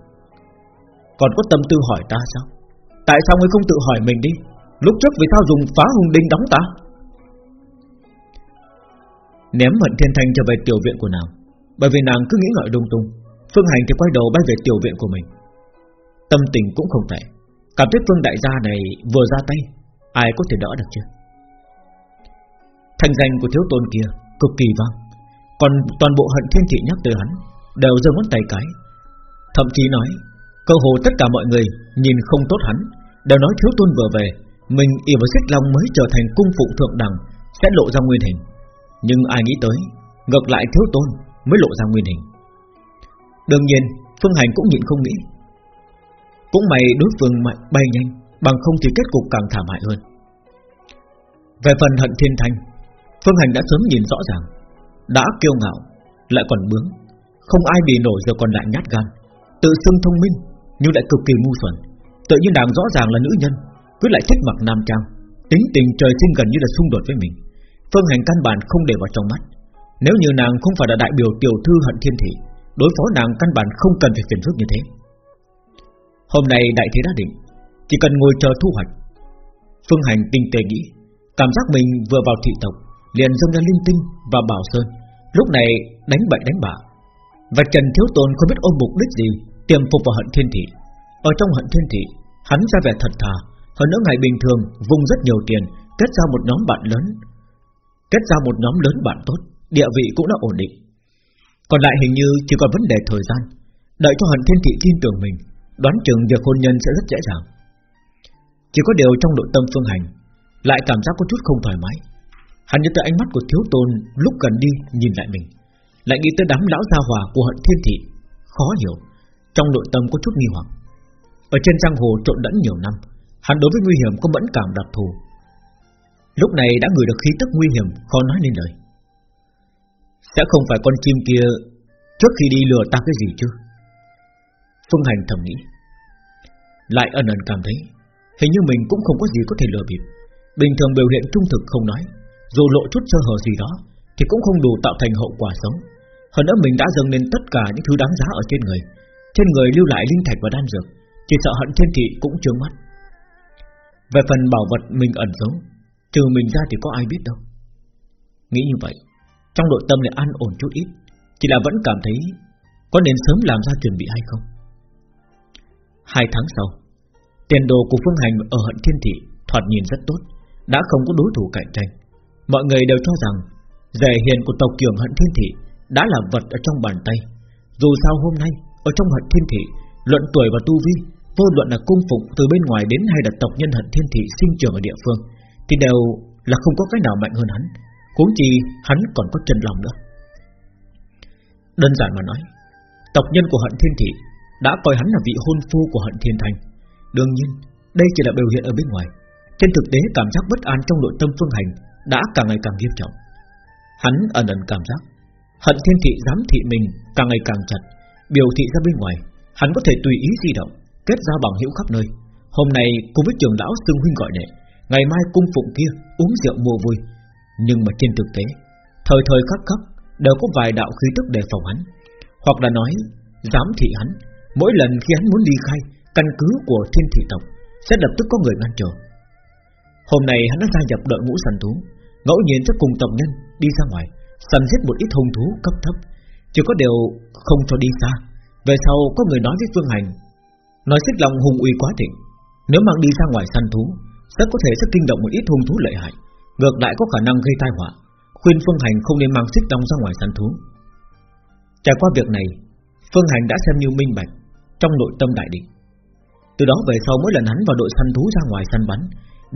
Còn có tâm tư hỏi ta sao? Tại sao ngươi không tự hỏi mình đi? Lúc trước vì sao dùng phá hùng đinh đóng ta? Ném Hận Thiên Thanh trở về tiểu viện của nàng. Bởi vì nàng cứ nghĩ ngợi lung tung. Phương Hành thì quay đầu bay về tiểu viện của mình. Tâm tình cũng không tệ. Cảm thấy Phương Đại gia này vừa ra tay, Ai có thể đỡ được chứ? Thành danh của thiếu tôn kia Cực kỳ vang. Còn toàn bộ hận thiên thị nhắc tới hắn, Đều giơ ngón tay cái. Thậm chí nói, Cơ hồ tất cả mọi người nhìn không tốt hắn, Đều nói thiếu tôn vừa về, Mình ỉ vào xích long mới trở thành cung phụ thượng đẳng, Sẽ lộ ra nguyên hình. Nhưng ai nghĩ tới, Ngược lại thiếu tôn mới lộ ra nguyên hình. Đương nhiên, Phương Hành cũng nhịn không nghĩ. Cũng may đối phương mạnh, bay nhanh, Bằng không thì kết cục càng thảm hại hơn. Về phần hận thiên thanh, Phương Hành đã sớm nhìn rõ ràng. Đã kiêu ngạo, Lại còn bướng. Không ai bị nổi giờ còn lại nhát gan. Tự xưng thông minh, Nhưng lại cực kỳ ngu xuẩn. Tự nhiên nàng rõ ràng là nữ nhân, Cứ lại thích mặc nam trang. Tính tình trời sinh gần như là xung đột với mình. Phương Hành căn bản không để vào trong mắt. Nếu như nàng không phải là đại biểu tiểu thư hận thiên thị, Đối phó nàng căn bản không cần phải phiền phức như thế. Hôm nay đại thế đã định, Chỉ cần ngồi chờ thu hoạch. Phương Hành tinh tế nghĩ, Cảm giác mình vừa vào thị tộc, Liền dâng ra linh tinh và bảo sơn, Lúc này đánh bậy đánh bạ. Và Trần Thiếu Tôn không biết ôm mục đích gì, Tiềm phục vào hận thiên thị. Ở trong hận thiên thị, Hắn ra vẻ thật thà, Hơn nữa ngày bình thường, vùng rất nhiều tiền, Kết ra một nhóm bạn lớn Kết ra một nhóm lớn bạn tốt, Địa vị cũng đã ổn định. Còn lại hình như chỉ còn vấn đề thời gian, Đợi cho hận thiên thị tin tưởng mình, Đoán chừng việc hôn nhân sẽ rất dễ dàng. Chỉ có điều trong nội tâm phương hành, Lại cảm giác có chút không thoải mái. Hắn nhớ tới ánh mắt của thiếu tôn Lúc gần đi, nhìn lại mình, Lại nghĩ tới đám lão gia hòa của hận thiên thị, Khó hiểu, Trong nội tâm có chút nghi hoặc. Ở trên giang hồ trộn lẫn nhiều năm, Hắn đối với nguy hiểm có mẫn cảm đặc thù Lúc này đã ngửi được khí tức nguy hiểm, Khó nói nên lời. Sẽ không phải con chim kia Trước khi đi lừa ta cái gì chứ? Phương Hành thầm nghĩ. Lại ẩn ẩn cảm thấy, Hình như mình cũng không có gì có thể lừa bịp. Bình thường biểu hiện trung thực không nói, Dù lộ chút sơ hở gì đó, Thì cũng không đủ tạo thành hậu quả xấu. Hơn nữa mình đã dâng lên tất cả những thứ đáng giá ở trên người. Trên người lưu lại linh thạch và đan dược, Chỉ sợ hận thiên thị cũng trướng mắt Về phần bảo vật mình ẩn giấu Trừ mình ra thì có ai biết đâu. Nghĩ như vậy, Trong nội tâm lại an ổn chút ít, Chỉ là vẫn cảm thấy Có nên sớm làm ra chuẩn bị hay không. Hai tháng sau, Tiền đồ của Phương Hành ở hận thiên thị Thoạt nhìn rất tốt, Đã không có đối thủ cạnh tranh. Mọi người đều cho rằng Rẻ hiền của tộc trưởng hận thiên thị Đã là vật ở trong bàn tay. Dù sao hôm nay, Ở trong hận thiên thị, Luận tuổi và tu vi Vô luận là cung phụng từ bên ngoài đến hay là tộc nhân hận thiên thị sinh trưởng ở địa phương thì đều là không có cái nào mạnh hơn hắn Huống chi hắn còn có chân lòng nữa Đơn giản mà nói Tộc nhân của hận thiên thị đã coi hắn là vị hôn phu của hận thiên thành. Đương nhiên, đây chỉ là biểu hiện ở bên ngoài. Trên thực tế cảm giác bất an trong nội tâm phương hành đã càng ngày càng nghiêm trọng. Hắn ẩn ẩn cảm giác hận thiên thị giám thị mình càng ngày càng chặt, biểu thị ra bên ngoài, hắn có thể tùy ý di động, kết giao bằng hữu khắp nơi. Hôm nay cùng với trường lão xưng huynh gọi đệ, ngày mai cung phụng kia uống rượu mua vui. Nhưng mà trên thực tế, thời thời khắc khắc đều có vài đạo khí tức đề phòng hắn, hoặc là nói giám thị hắn Mỗi lần khi hắn muốn đi khai Căn cứ của thiên thị tộc Sẽ lập tức có người ngăn trở. Hôm nay hắn đã gia nhập đội ngũ săn thú Ngẫu nhiên sẽ cùng tộc nhân đi ra ngoài Săn giết một ít hung thú cấp thấp. Chỉ có điều không cho đi xa. Về sau có người nói với Phương Hành Nói xích lòng hùng uy quá thịnh Nếu mang đi ra ngoài săn thú rất có thể sẽ kinh động một ít hung thú lợi hại Ngược lại có khả năng gây tai họa Khuyên Phương Hành không nên mang xích long ra ngoài săn thú Trải qua việc này Phương Hành đã xem như minh bạch trong nội tâm đại địch. Từ đó về sau mỗi lần hắn vào đội săn thú ra ngoài săn bắn,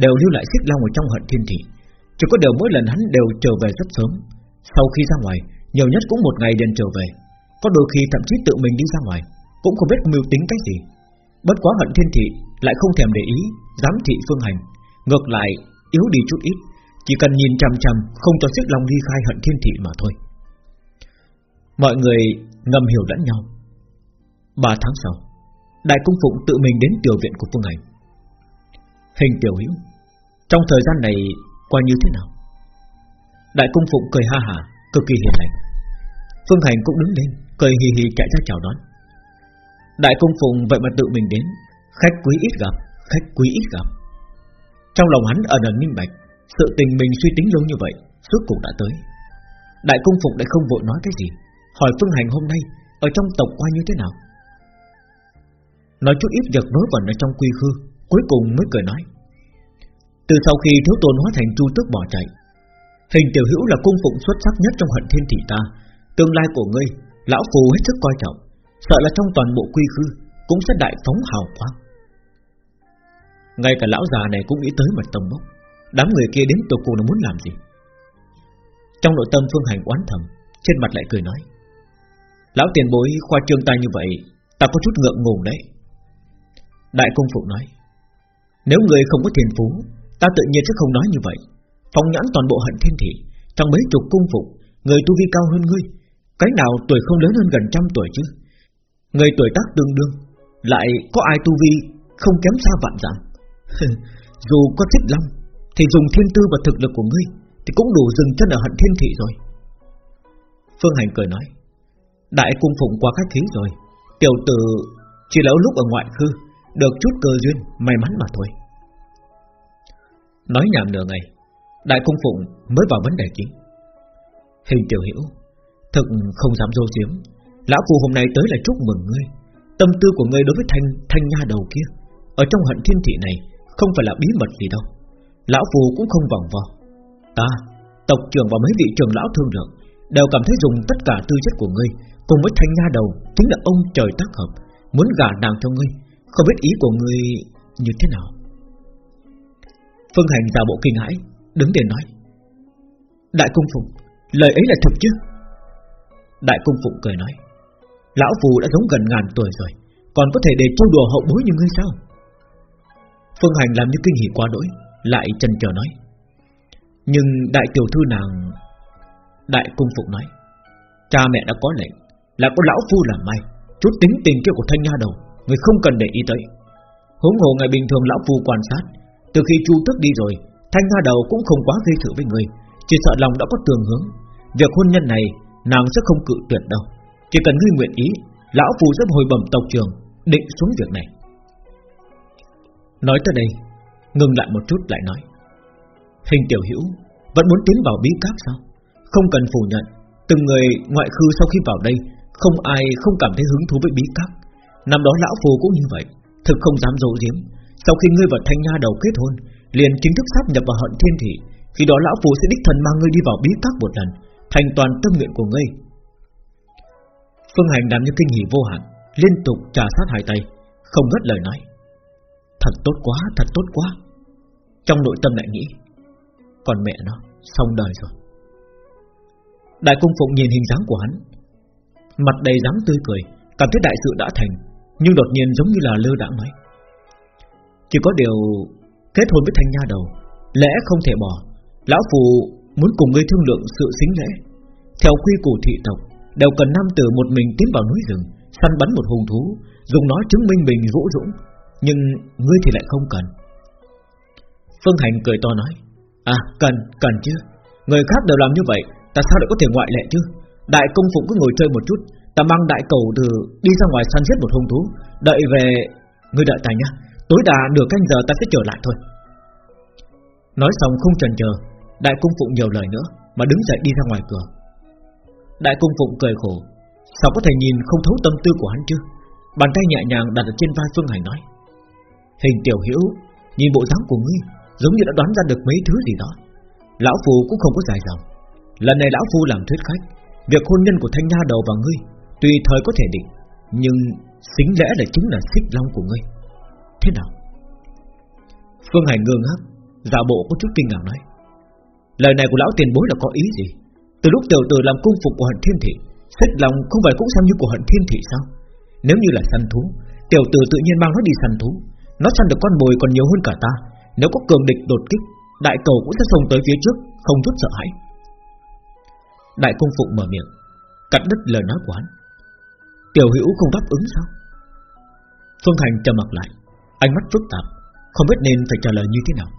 đều lưu lại xích long ở trong hận thiên thị. Chỉ có điều mỗi lần hắn đều trở về rất sớm. Sau khi ra ngoài, nhiều nhất cũng một ngày liền trở về. Có đôi khi thậm chí tự mình đi ra ngoài, cũng không biết mưu tính cái gì. Bất quá hận thiên thị lại không thèm để ý, giám thị phương hành, ngược lại yếu đi chút ít, chỉ cần nhìn chằm chằm không cho xích long ly khai hận thiên thị mà thôi. Mọi người ngầm hiểu lẫn nhau. Ba tháng sau Đại cung phụng tự mình đến tiểu viện của Phương Hành. Hình tiểu hữu Trong thời gian này qua như thế nào? Đại cung phụng cười ha hả Cực kỳ hiền lành. Phương Hành cũng đứng lên Cười hì hì chạy ra chào đón. Đại cung phụng vậy mà tự mình đến Khách quý ít gặp, Khách quý ít gặp. Trong lòng hắn ẩn ẩn minh bạch, Sự tình mình suy tính lâu như vậy, Suốt cuộc đã tới. Đại cung phụng lại không vội nói cái gì, Hỏi Phương Hành hôm nay Ở trong tộc qua như thế nào. Nói chút ít việc nối vẩn ở trong quy khư, Cuối cùng mới cười nói. Từ sau khi thiếu tôn hóa thành chu tước bỏ chạy, Hình tiểu hữu là cung phụng xuất sắc nhất trong hận thiên thị ta, Tương lai của ngươi, Lão phù hết sức coi trọng, Sợ là trong toàn bộ quy khư Cũng sẽ đại phóng hào quang. Ngay cả lão già này cũng nghĩ tới mặt tông bốc. Đám người kia đến tổ cùng là muốn làm gì? Trong nội tâm phương hành oán thầm, Trên mặt lại cười nói, Lão tiền bối khoa trương tay như vậy, Ta có chút ngượng ngùng đấy. Đại công phụ nói, Nếu người không có tiền phú, Ta tự nhiên sẽ không nói như vậy. Phong nhãn toàn bộ hận thiên thị, Trong mấy chục cung phụ Người tu vi cao hơn ngươi, Cái nào tuổi không lớn hơn gần trăm tuổi chứ? Người tuổi tác tương đương, Lại có ai tu vi Không kém xa vạn giảm dù có thích lắm Thì dùng thiên tư và thực lực của ngươi Thì cũng đủ dừng chân ở hận thiên thị rồi. Phương Hành cười nói, Đại cung phụng qua khách khí rồi. Tiểu tử chỉ là lúc ở ngoại khư, Được chút cơ duyên, May mắn mà thôi. Nói nhảm nửa ngày, Đại cung phụng mới vào vấn đề chính. Hình tiểu hiểu Thực không dám dô diếm Lão phù hôm nay tới là chúc mừng ngươi. Tâm tư của ngươi đối với thanh thanh nha đầu kia, Ở trong hận thiên thị này không phải là bí mật gì đâu. Lão phù cũng không vòng vo. Ta, tộc trưởng và mấy vị trưởng lão thương lượng Đều cảm thấy dùng tất cả tư chất của ngươi Cùng với thanh nha đầu Chính là ông trời tác hợp Muốn gả nàng cho ngươi. Không biết ý của ngươi như thế nào? Phương Hành giả bộ kinh hãi Đứng để nói. Đại cung phụng Lời ấy là thật chứ? Đại cung phụng cười nói. Lão phù đã giống gần ngàn tuổi rồi Còn có thể để trêu đùa hậu bối như ngươi sao? Phương Hành làm như kinh hỉ quá đỗi, Lại chần chờ nói. Nhưng đại tiểu thư nàng, Đại cung phụ nói, Cha mẹ đã có lệnh, Là có lão phu làm may Chút tính tình kia của thanh nha đầu, Người không cần để ý tới. Huống hồ ngày bình thường lão phu quan sát, Từ khi chu tức đi rồi, Thanh nha đầu cũng không quá gây sự với người, Chỉ sợ lòng đã có tường hướng. Việc hôn nhân này, nàng sẽ không cự tuyệt đâu. Chỉ cần ngươi nguyện ý, Lão phu sẽ hồi bẩm tộc trường Định xuống việc này. Nói tới đây, Ngừng lại một chút lại nói. Hình tiểu hữu, Vẫn muốn tiến vào bí cát sao? Không cần phủ nhận, Từng người ngoại khư sau khi vào đây, Không ai không cảm thấy hứng thú với bí cát. Năm đó lão phù cũng như vậy, Thực không dám dấu giếm. Sau khi ngươi và thanh nha đầu kết hôn, Liền chính thức sắp nhập vào hận thiên thị. Khi đó lão phù sẽ đích thần mang ngươi đi vào bí cát một lần, Thành toàn tâm nguyện của ngươi. Phương Hành làm như kinh hỉ vô hạn, Liên tục trả sát hai tay, Không ngất lời nói. Thật tốt quá, thật tốt quá. Trong nội tâm lại nghĩ Còn mẹ nó, xong đời rồi. Đại cung phụng nhìn hình dáng của hắn Mặt đầy dáng tươi cười Cảm thấy đại sự đã thành Nhưng đột nhiên giống như là lơ đãng nói Chỉ có điều Kết hôn với thanh nha đầu Lẽ không thể bỏ. Lão phù muốn cùng ngươi thương lượng sự xính lễ. Theo quy củ thị tộc Đều cần nam tử một mình tiến vào núi rừng Săn bắn một hùng thú Dùng nó chứng minh mình vũ dũng. Nhưng ngươi thì lại không cần. Phương Hành cười to nói À cần, cần chứ. Người khác đều làm như vậy Ta sao lại có thể ngoại lệ chứ? Đại công phụng cứ ngồi chơi một chút Ta mang đại cầu từ đi ra ngoài săn giết một hung thú Đợi về Ngươi đợi ta nhá Tối đa nửa canh giờ ta sẽ trở lại thôi. Nói xong không chần chờ Đại cung phụng nhiều lời nữa Mà đứng dậy đi ra ngoài cửa. Đại cung phụng cười khổ Sao có thể nhìn không thấu tâm tư của hắn chứ? Bàn tay nhẹ nhàng đặt ở trên vai Phương Hành nói Hình tiểu hiểu Nhìn bộ dáng của ngươi, Giống như đã đoán ra được mấy thứ gì đó. Lão Phù cũng không có dài dòng. Lần này Lão Phu làm thuyết khách, Việc hôn nhân của Thanh Nha đầu và ngươi, Tùy thời có thể định, Nhưng xính lẽ là chính là xích long của ngươi. Thế nào? Phương Hành ngơ ngác, Giả bộ có chút kinh ngạc nói. Lời này của lão tiền bối là có ý gì? Từ lúc tiểu tử làm cung phục của hận thiên thị, Xích long không phải cũng xem như của hận thiên thị sao? Nếu như là săn thú, Tiểu tử tự nhiên mang nó đi săn thú nó săn được con mồi còn nhiều hơn cả ta. Nếu có cường địch đột kích, Đại cầu cũng sẽ xông tới phía trước, Không chút sợ hãi. Đại công phụng mở miệng, Cắt đứt lời nói của hắn. Tiểu hữu không đáp ứng sao? Phương Thành trầm mặt lại, Ánh mắt phức tạp, Không biết nên phải trả lời như thế nào.